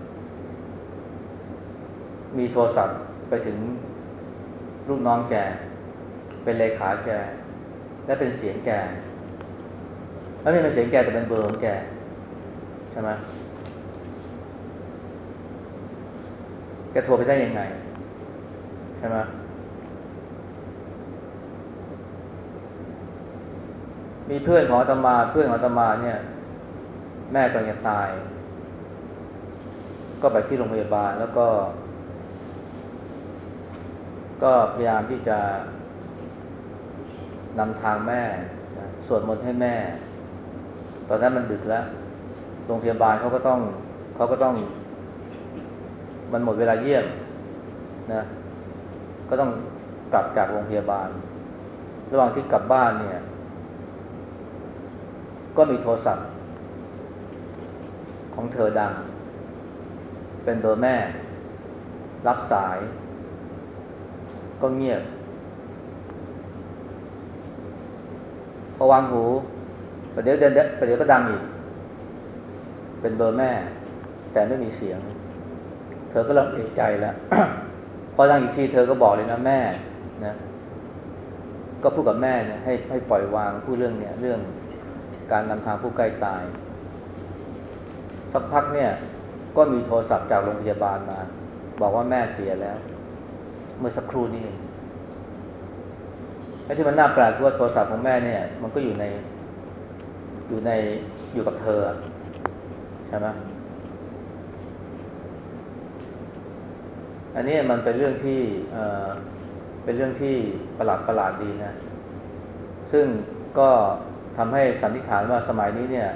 มีโทรศัพท์ไปถึง ลูกน้องแก เป็นเลขาแก และเป็นเสียงแก แล้วไม่เป็นเสียงแกแต่เป็นเบอร์ของแก ใช่ไหมแกโทรไปได้ยังไง ใช่ไหมมีเพื่อนของอาตมา เพื่อนของอาตมาเนี่ย แม่กำลังจะตาย ก็ไปที่โรงพยาบาลแล้วก็ ก็พยายามที่จะนำทางแม่นะสวดมนต์ให้แม่ ตอนนั้นมันดึกแล้ว โรงพยาบาลเขาก็ต้องเขาก็ต้อง มันหมดเวลาเยี่ยมนะ ก็ต้องกลับจากโรงพยาบาล ระหว่างที่กลับบ้านเนี่ย ก็มีโทรศัพท์ ของเธอดัง เป็นเบอร์แม่ รับสาย ก็เงียบพอวางหูประเดี๋ยวเดี๋ยวประเดี๋ยวก็ดังอีก เป็นเบอร์แม่ แต่ไม่มีเสียง เธอก็ริ่มเอกใจแล้วพอดังอีกทีเธอก็บอกเลยนะแม่นะก็พูดกับแม่เนี่ยให้ให้ปล่อยวางพูดเรื่องเนี่ยเรื่องการนำทางผู้ใกล้ตาย สักพักเนี่ยก็มีโทรศัพท์จากโรงพยาบาลมา บอกว่าแม่เสียแล้ว เมื่อสักครู่นี้ไอ้ที่มันน่าแปลกคือว่าโทรศัพท์ของแม่เนี่ย มันก็อยู่ในอยู่ในอยู่กับเธอใช่ไหมอันนี้มันเป็นเรื่องที่เออเป็นเรื่องที่ประหลาดประหลาดดีนะ ซึ่งก็ทำให้สันนิษฐานว่าสมัยนี้เนี่ย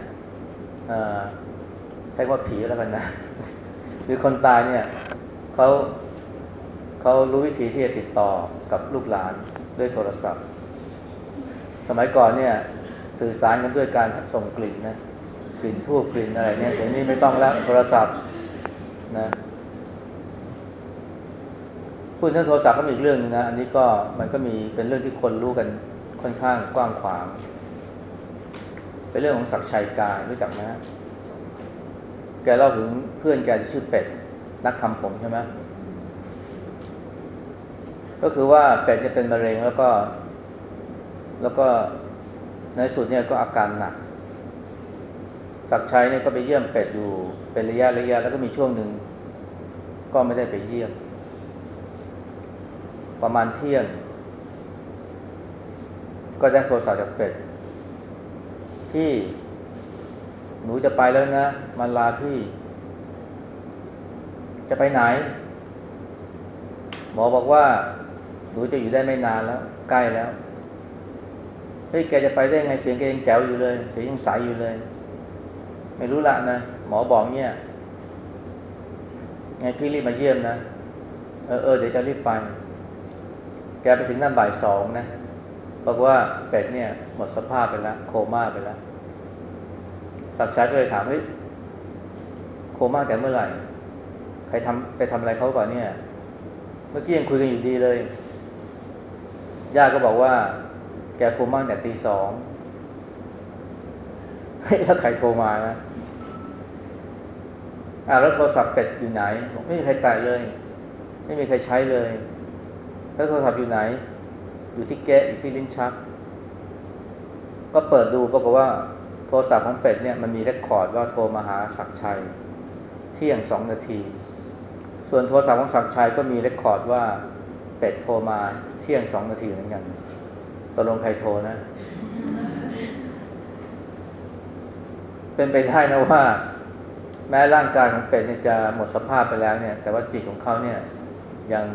ใช้ว่าผีแล้วกันนะ หรือคนตายเนี่ยเขา เขารู้วิธีที่จะติดต่อกับลูกหลานด้วยโทรศัพท์ สมัยก่อนเนี่ยสื่อสารกันด้วยการส่งกลิ่นนะกลิ่นทูบกลิ่นอะไรเนี่ยเดี๋ยวนี้ไม่ต้องแล้วโทรศัพท์นะพูดเรื่องโทรศัพท์ก็มีอีกเรื่องนะอันนี้ก็มันก็มีเป็นเรื่องที่คนรู้กันค่อนข้างกว้างขวาง เป็นเรื่องของศักชัยกายรู้จักไหมฮะแกเล่าถึงเพื่อนแกที่ชื่อเป็ดนักทำผมใช่ไหม ก็คือว่าเป็ดเนี่ยเป็นมะเร็งแล้วก็ แล้วก็ในสุดเนี่ยก็อาการหนักศักชัยเนี่ยก็ไปเยี่ยมเป็ดอยู่เป็นระยะระยะแล้วก็มีช่วงหนึ่งก็ไม่ได้ไปเยี่ยม ประมาณเที่ยง ก็ได้โทรศัพท์จากเป็ดพี่หนูจะไปแล้วนะมาลาพี่ จะไปไหน หมอบอกว่า หนูจะอยู่ได้ไม่นานแล้ว ใกล้แล้วเฮ้ยแกจะไปได้ไงเสียงแกยังแจ๋วอยู่เลย เสียงยังใสอยู่เลย ไม่รู้ละนะหมอบอกเนี่ยไงพี่รีบมาเยี่ยมนะเออเออเดี๋ยวจะรีบไป แกไปถึงนั่นบ่ายสองนะบอกว่าเป็ดเนี่ยหมดสภาพไปแล้วโคม่าไปแล้วสักดิ์ชัยก็เลยถามเฮ้ยโคม่าแต่เมื่อไหร่ ใครทำไปทำอะไรเขาก่อนเนี่ย เมื่อกี้ยังคุยกันอยู่ดีเลย ย่าก็บอกว่า แกโคม่าแต่ตีสองเฮ้แล้วใครโทรมานะอ่าแล้วโทรศัพท์เป็ดอยู่ไหนบอกไม่มีใครตายเลย ไม่มีใครใช้เลย แล้วโทรศัพท์อยู่ไหน อยู่ที่แกะอยู่ที่ลิ้นชัก ก็เปิดดูปรากฏว่าโทรศัพท์ของเป็ดเนี่ยมันมี record ว่าโทรมาหาศักชัย เที่ยงสองนาที ส่วนโทรศัพท์ของศักชัยก็มี record ว่า เป็ดโทรมาเที่ยงสองนาทีเหมือนกันตกลงใครโทรนะ เป็นไปได้นะว่า แม้ร่างกายของเป็ดเนี่ยจะหมดสภาพไปแล้วเนี่ย แต่ว่าจิตของเขาเนี่ยยัง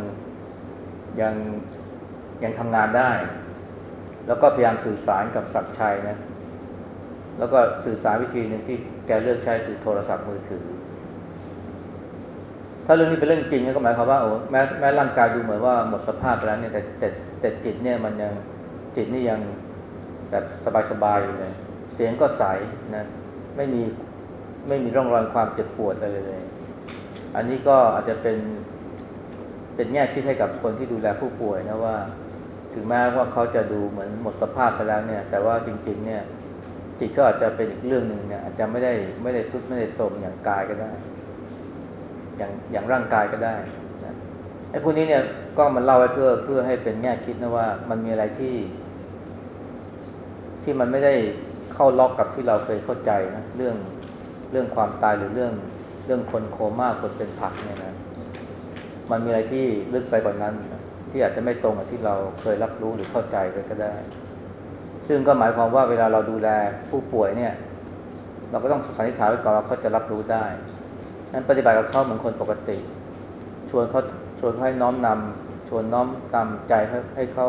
ยังยังทำงานได้ แล้วก็พยายามสื่อสารกับศักชัยนะ แล้วก็สื่อสารวิธีหนึ่งที่แกเลือกใช้คือโทรศัพท์มือถือ ถ้าเรื่องนี้เป็นเรื่องจริงก็หมายความว่าโอ้แม้แม้ร่างกายดูเหมือนว่าหมดสภาพไปแล้วเนี่ยแต่แต่แต่จิตเนี่ยมันยังจิตนี่ยังแบบสบายๆอยู่เลยเสียงก็ใสนะไม่มีไม่มีร่องรอยความเจ็บปวดอะไรเลย อันนี้ก็อาจจะเป็นเป็นแง่คิดให้กับคนที่ดูแลผู้ป่วยนะว่า ถึงแม้ว่าเขาจะดูเหมือนหมดสภาพไปแล้วเนี่ย แต่ว่าจริง ๆ เนี่ยจิตก็อาจจะเป็นอีกเรื่องหนึ่งเนี่ยอาจจะไม่ได้ไม่ได้สุดไม่ได้โทรมอย่างกายก็ได้ อย่างอย่างร่างกายก็ได้นะไอ้พวกนี้เนี่ยก็มันเล่าไว้เพื่อเพื่อให้เป็นแง่คิดนะว่ามันมีอะไรที่ ที่มันไม่ได้เข้าล็อกกับที่เราเคยเข้าใจนะเรื่องเรื่องความตายหรือเรื่องเรื่องคนโคม่าคนเป็นผักเนี่ยนะมันมีอะไรที่ลึกไปกว่านั้น ที่อาจจะไม่ตรงกับที่เราเคยรับรู้หรือเข้าใจกันก็ได้ ซึ่งก็หมายความว่าเวลาเราดูแลผู้ป่วยเนี่ย เราก็ต้องสันนิษฐานไว้ก่อนว่าเขาจะรับรู้ได้ นั้นปฏิบัติกับเขาเหมือนคนปกติ ชวนเขาชวนเขาให้น้อมนำชวนน้อมตามใจให้ให้เขา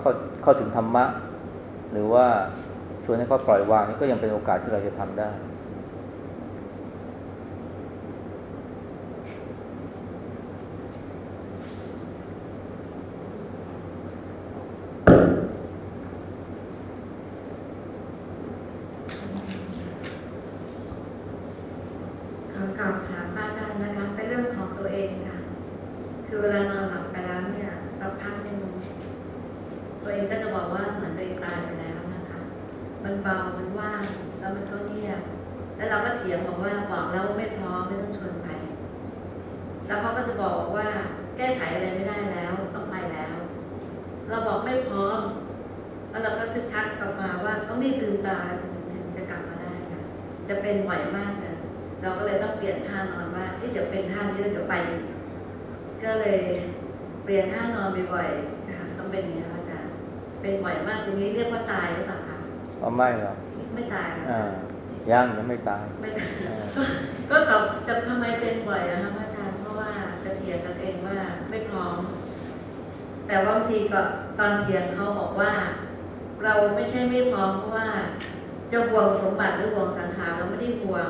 เข้าเข้าถึงธรรมะ หรือว่าชวนให้เขาปล่อยวางนี่ก็ยังเป็นโอกาสที่เราจะทำได้ คำกล่าวถามพระอาจารย์นะคะเป็นเรื่องของตัวเองค่ะ คือเวลานอนหลับไปแล้วเนี่ยสักพักหนึ่งตัวเองก็จะบอกว่าเหมือนตัวเองตายไปแล้วนะคะ มันเบา มันว่าง แล้วมันก็เงียบ แล้วเราก็เถียงบอกว่าบอกแล้วว่าไม่พร้อมไม่ต้องชวนไป แล้วเขาก็จะบอกว่าแก้ไขอะไรไม่ได้แล้วต้องไปแล้ว เราบอกไม่พร้อม แล้วเราก็จะทักกลับมาว่าต้องรีบลืมตาถึงถึงจะกลับมาได้ค่ะ จะเป็นไหวมากเลย เราก็เลยต้องเปลี่ยนท่านอนว่าเอ๊ะเดี๋ยวเป็นท่านี้แล้วเดี๋ยวไปอีกก็เลยเปลี่ยนท่านอนบ่อยๆนะคะต้องเป็นอย่างนี้ค่ะอาจารย์ เป็นบ่อยมากตรงนี้เรียกว่าตายหรือเปล่าคะ เอา ไม่หรอกไม่ตายค่ะอ่ายังยังไม่ตายไม่ตายเออก็ตอบจะทำไมเป็นบ่อยนะคะพระอาจารย์เพราะว่าจะเถียงกันเองว่าไม่พร้อม แต่ว่าบางทีก็ตอนเถียงเขาบอกว่า เราไม่ใช่ไม่พร้อมเพราะว่าจะห่วงสมบัติหรือห่วงสังขารเราไม่ได้ห่วง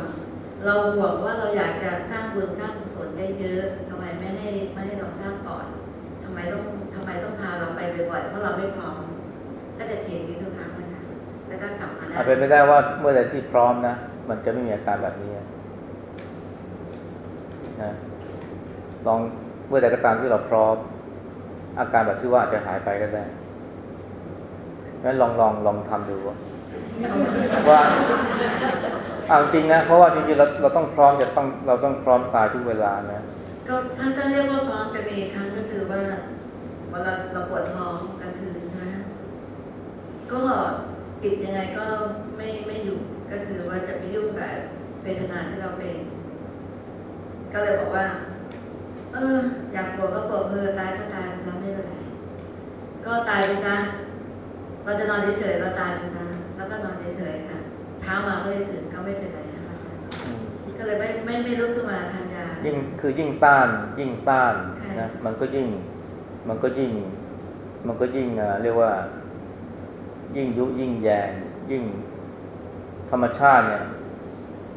เราห่วงว่าเราอยากจะสร้างบุญสร้างกุศลได้เยอะทำไมไม่ให้ไม่ให้เราสร้างก่อนทำไมต้องทำไมต้องพาเราไปบ่อยๆเพราะเราไม่พร้อม ก็จะเถียงอย่างนี้ทุกครั้งนะคะ แล้วก็กลับมาได้อาจเป็นไปได้ว่าเมื่อใดที่พร้อมนะ มันจะไม่มีอาการแบบนี้นะลองเมื่อใดก็ตามที่เราพร้อม อาการแบบที่ว่าอาจจะหายไปก็ได้งั้นลองลองลองทำดูว่าว่าเอาจริงนะเพราะว่าจริงๆเราเราต้องพร้อมจะต้องเราต้องพร้อมตายทุกเวลานะก็ท่านก็เรียกว่าพร้อมจะมีครั้งก็คือว่าเวลาเราปวดท้องกลางคืนนะก็ ติดยังไงก็ไม่ไม่อยู่ก็คือว่าจะไปยุ่งกับเวทนาที่เราเป็น ก็เลยบอกว่า เออ อยากปวดก็ปวดเพื่อตายก็ตายไปซะไม่เป็นไรก็ตายไปซะเราจะนอนเฉยๆเราตายไปซะแล้วก็นอนเฉยๆค่ะเช้ามาก็เลยตื่นก็ไม่เป็นไรนะคะก็เลยไม่ไม่ไม่ลุกขึ้นมาทานยายิ่งคือยิ่งต้าน ยิ่งต้านใช่นะมันก็ยิ่ง มันก็ยิ่ง มันก็ยิ่งอ่าเรียกว่า ยิ่งยุยิ่งแยงยิ่งธรรมชาติเนี่ย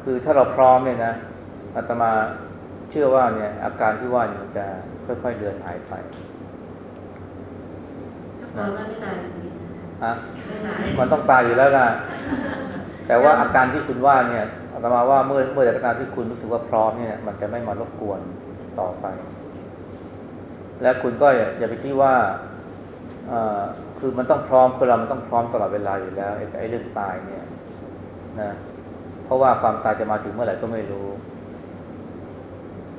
คือถ้าเราพร้อมเนี่ยนะอาตมาเชื่อว่าเนี่ย อาการที่ว่าเนี่ยมันจะค่อยๆเลือนหายไปถ้าพร้อมแล้วไม่ตายจริงๆฮะไม่ตายมันต้องตายอยู่แล้วล่ะแต่ว่าอาการที่คุณว่าเนี่ยอาตมาว่าเมื่อเมื่อแต่การที่คุณรู้สึกว่าพร้อมเนี่ย มันจะไม่มารบกวนต่อไป และคุณก็อย่าอย่าไปคิดว่าเอ่อ คือมันต้องพร้อมคนเรามันต้องพร้อมตลอดเวลาอยู่แล้วไอ้ไอ้เรื่องตายเนี่ยนะเพราะว่าความตายจะมาถึงเมื่อไหร่ก็ไม่รู้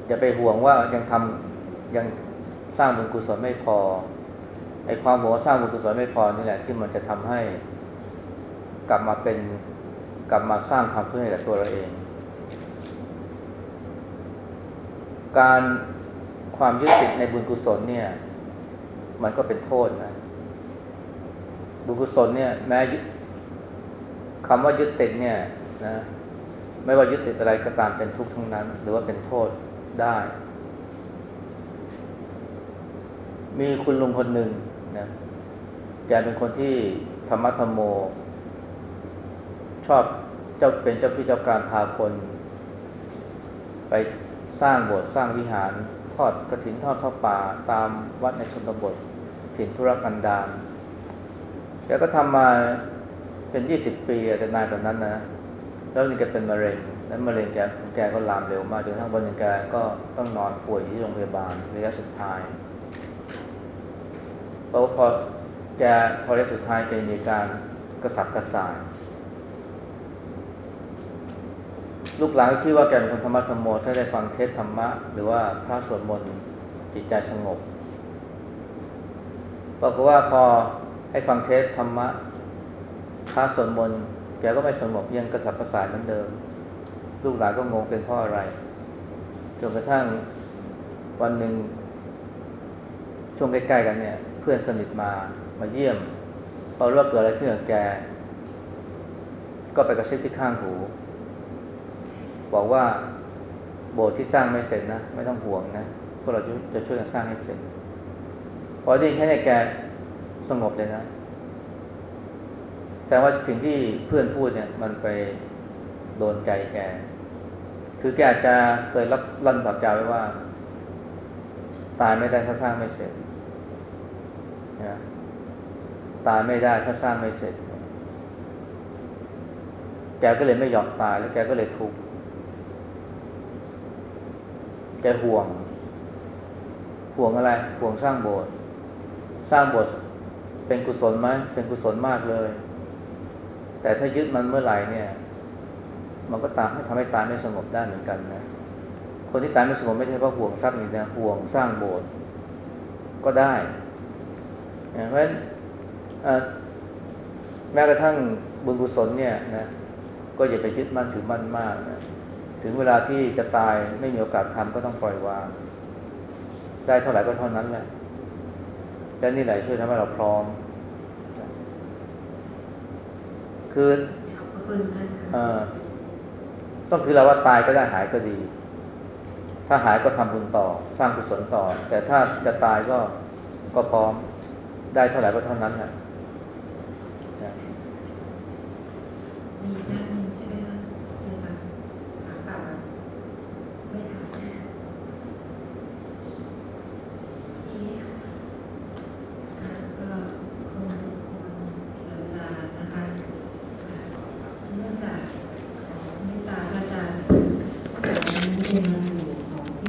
อย่าไปห่วงว่ายังทำยังสร้างบุญกุศลไม่พอไอ้ความห่วงว่าสร้างบุญกุศลไม่พอนี่แหละที่มันจะทำให้กลับมาเป็นกลับมาสร้างความทุกข์ให้กับตัวเราเอง การความยึดติดในบุญกุศลเนี่ย มันก็เป็นโทษนะ บุญกุศลเนี่ยแม้คำว่ายึดติดเนี่ยนะไม่ว่ายึดติดอะไรก็ตามเป็นทุกข์ทั้งนั้น หรือว่าเป็นโทษได้ มีคุณลุงคนหนึ่งนะแกเป็นคนที่ธรรมะธรรมโม ชอบเจ้าเป็นเจ้าพี่เจ้าการพาคน ไปสร้างโบสถ์สร้างวิหาร ทอดกระถินทอดผ้าป่าตามวัดในชนบทถิ่นธุรกันดาร แกก็ทำมาเป็นยี่สิบปีอาจจะนานกว่านั้นนะ แล้วนี่แกเป็นมะเร็ง แล้วมะเร็งแกแกก็ลามเร็วมากจนทั้งวันหนึ่งแกก็ต้องนอนป่วยที่โรงพยาบาลระยะสุดท้ายเพราะว่าพอแกพอระยะสุดท้ายแกมีอาการกระสับกระส่ายลูกหลานก็คิดว่าแกเป็นคนธรรมะธรรมโมถ้าได้ฟังเทศธรรมะ หรือว่าพระสวดมนต์จิตใจสงบปรากฏว่าพอ ให้ฟังเทศธรรมะพระสวดมนต์แกก็ไม่สงบยังกระสับกระส่ายเหมือนเดิม ลูกหลานก็งงเป็นเพราะอะไรจนกระทั่งวันหนึ่งช่วงใกล้ๆกันเนี่ย เพื่อนสนิทมามาเยี่ยมพอรู้ว่าเกิดอะไรขึ้นกับแก ก็ไปกระซิบที่ข้างหู บอกว่าโบสถ์ที่สร้างไม่เสร็จนะ ไม่ต้องห่วงนะ พวกเราจะจะช่วยกันสร้างให้เสร็จ พอได้ยินแค่นี้แก สงบเลยนะ แสดงว่าสิ่งที่เพื่อนพูดเนี่ย มันไปโดนใจแก คือแกอาจจะเคยรับลั่นปากจาไว้ว่า ตายไม่ได้ถ้าสร้างไม่เสร็จนะตายไม่ได้ถ้าสร้างไม่เสร็จ แกก็เลยไม่ยอมตายแล้วแกก็เลยทุกข์ แกห่วง ห่วงอะไร ห่วงสร้างโบสถ์ สร้างโบสถ์ เป็นกุศลไหมเป็นกุศลมากเลย แต่ถ้ายึดมันเมื่อไหร่เนี่ย มันก็ตามให้ทำให้ตายไม่สงบได้เหมือนกันนะคนที่ตายไม่สงบไม่ใช่เพราะห่วงทรัพย์อย่างเดียวห่วงสร้างโบสถ์ก็ได้เพราะฉะนั้นแม้กระทั่งบุญกุศลเนี่ยนะก็อย่าไปยึดมั่นถือมั่นมากนะถึงเวลาที่จะตายไม่มีโอกาสทำก็ต้องปล่อยวาง ได้เท่าไหร่ก็เท่านั้นแหละ และนี่แหละช่วยทำให้เราพร้อม คืออ่าต้องถือเราว่าตายก็ได้หายก็ดี ถ้าหายก็ทำบุญต่อ สร้างกุศลต่อ แต่ถ้าจะตายก็ก็พร้อมได้เท่าไหร่ก็เท่านั้นแหละจ้ะมีนห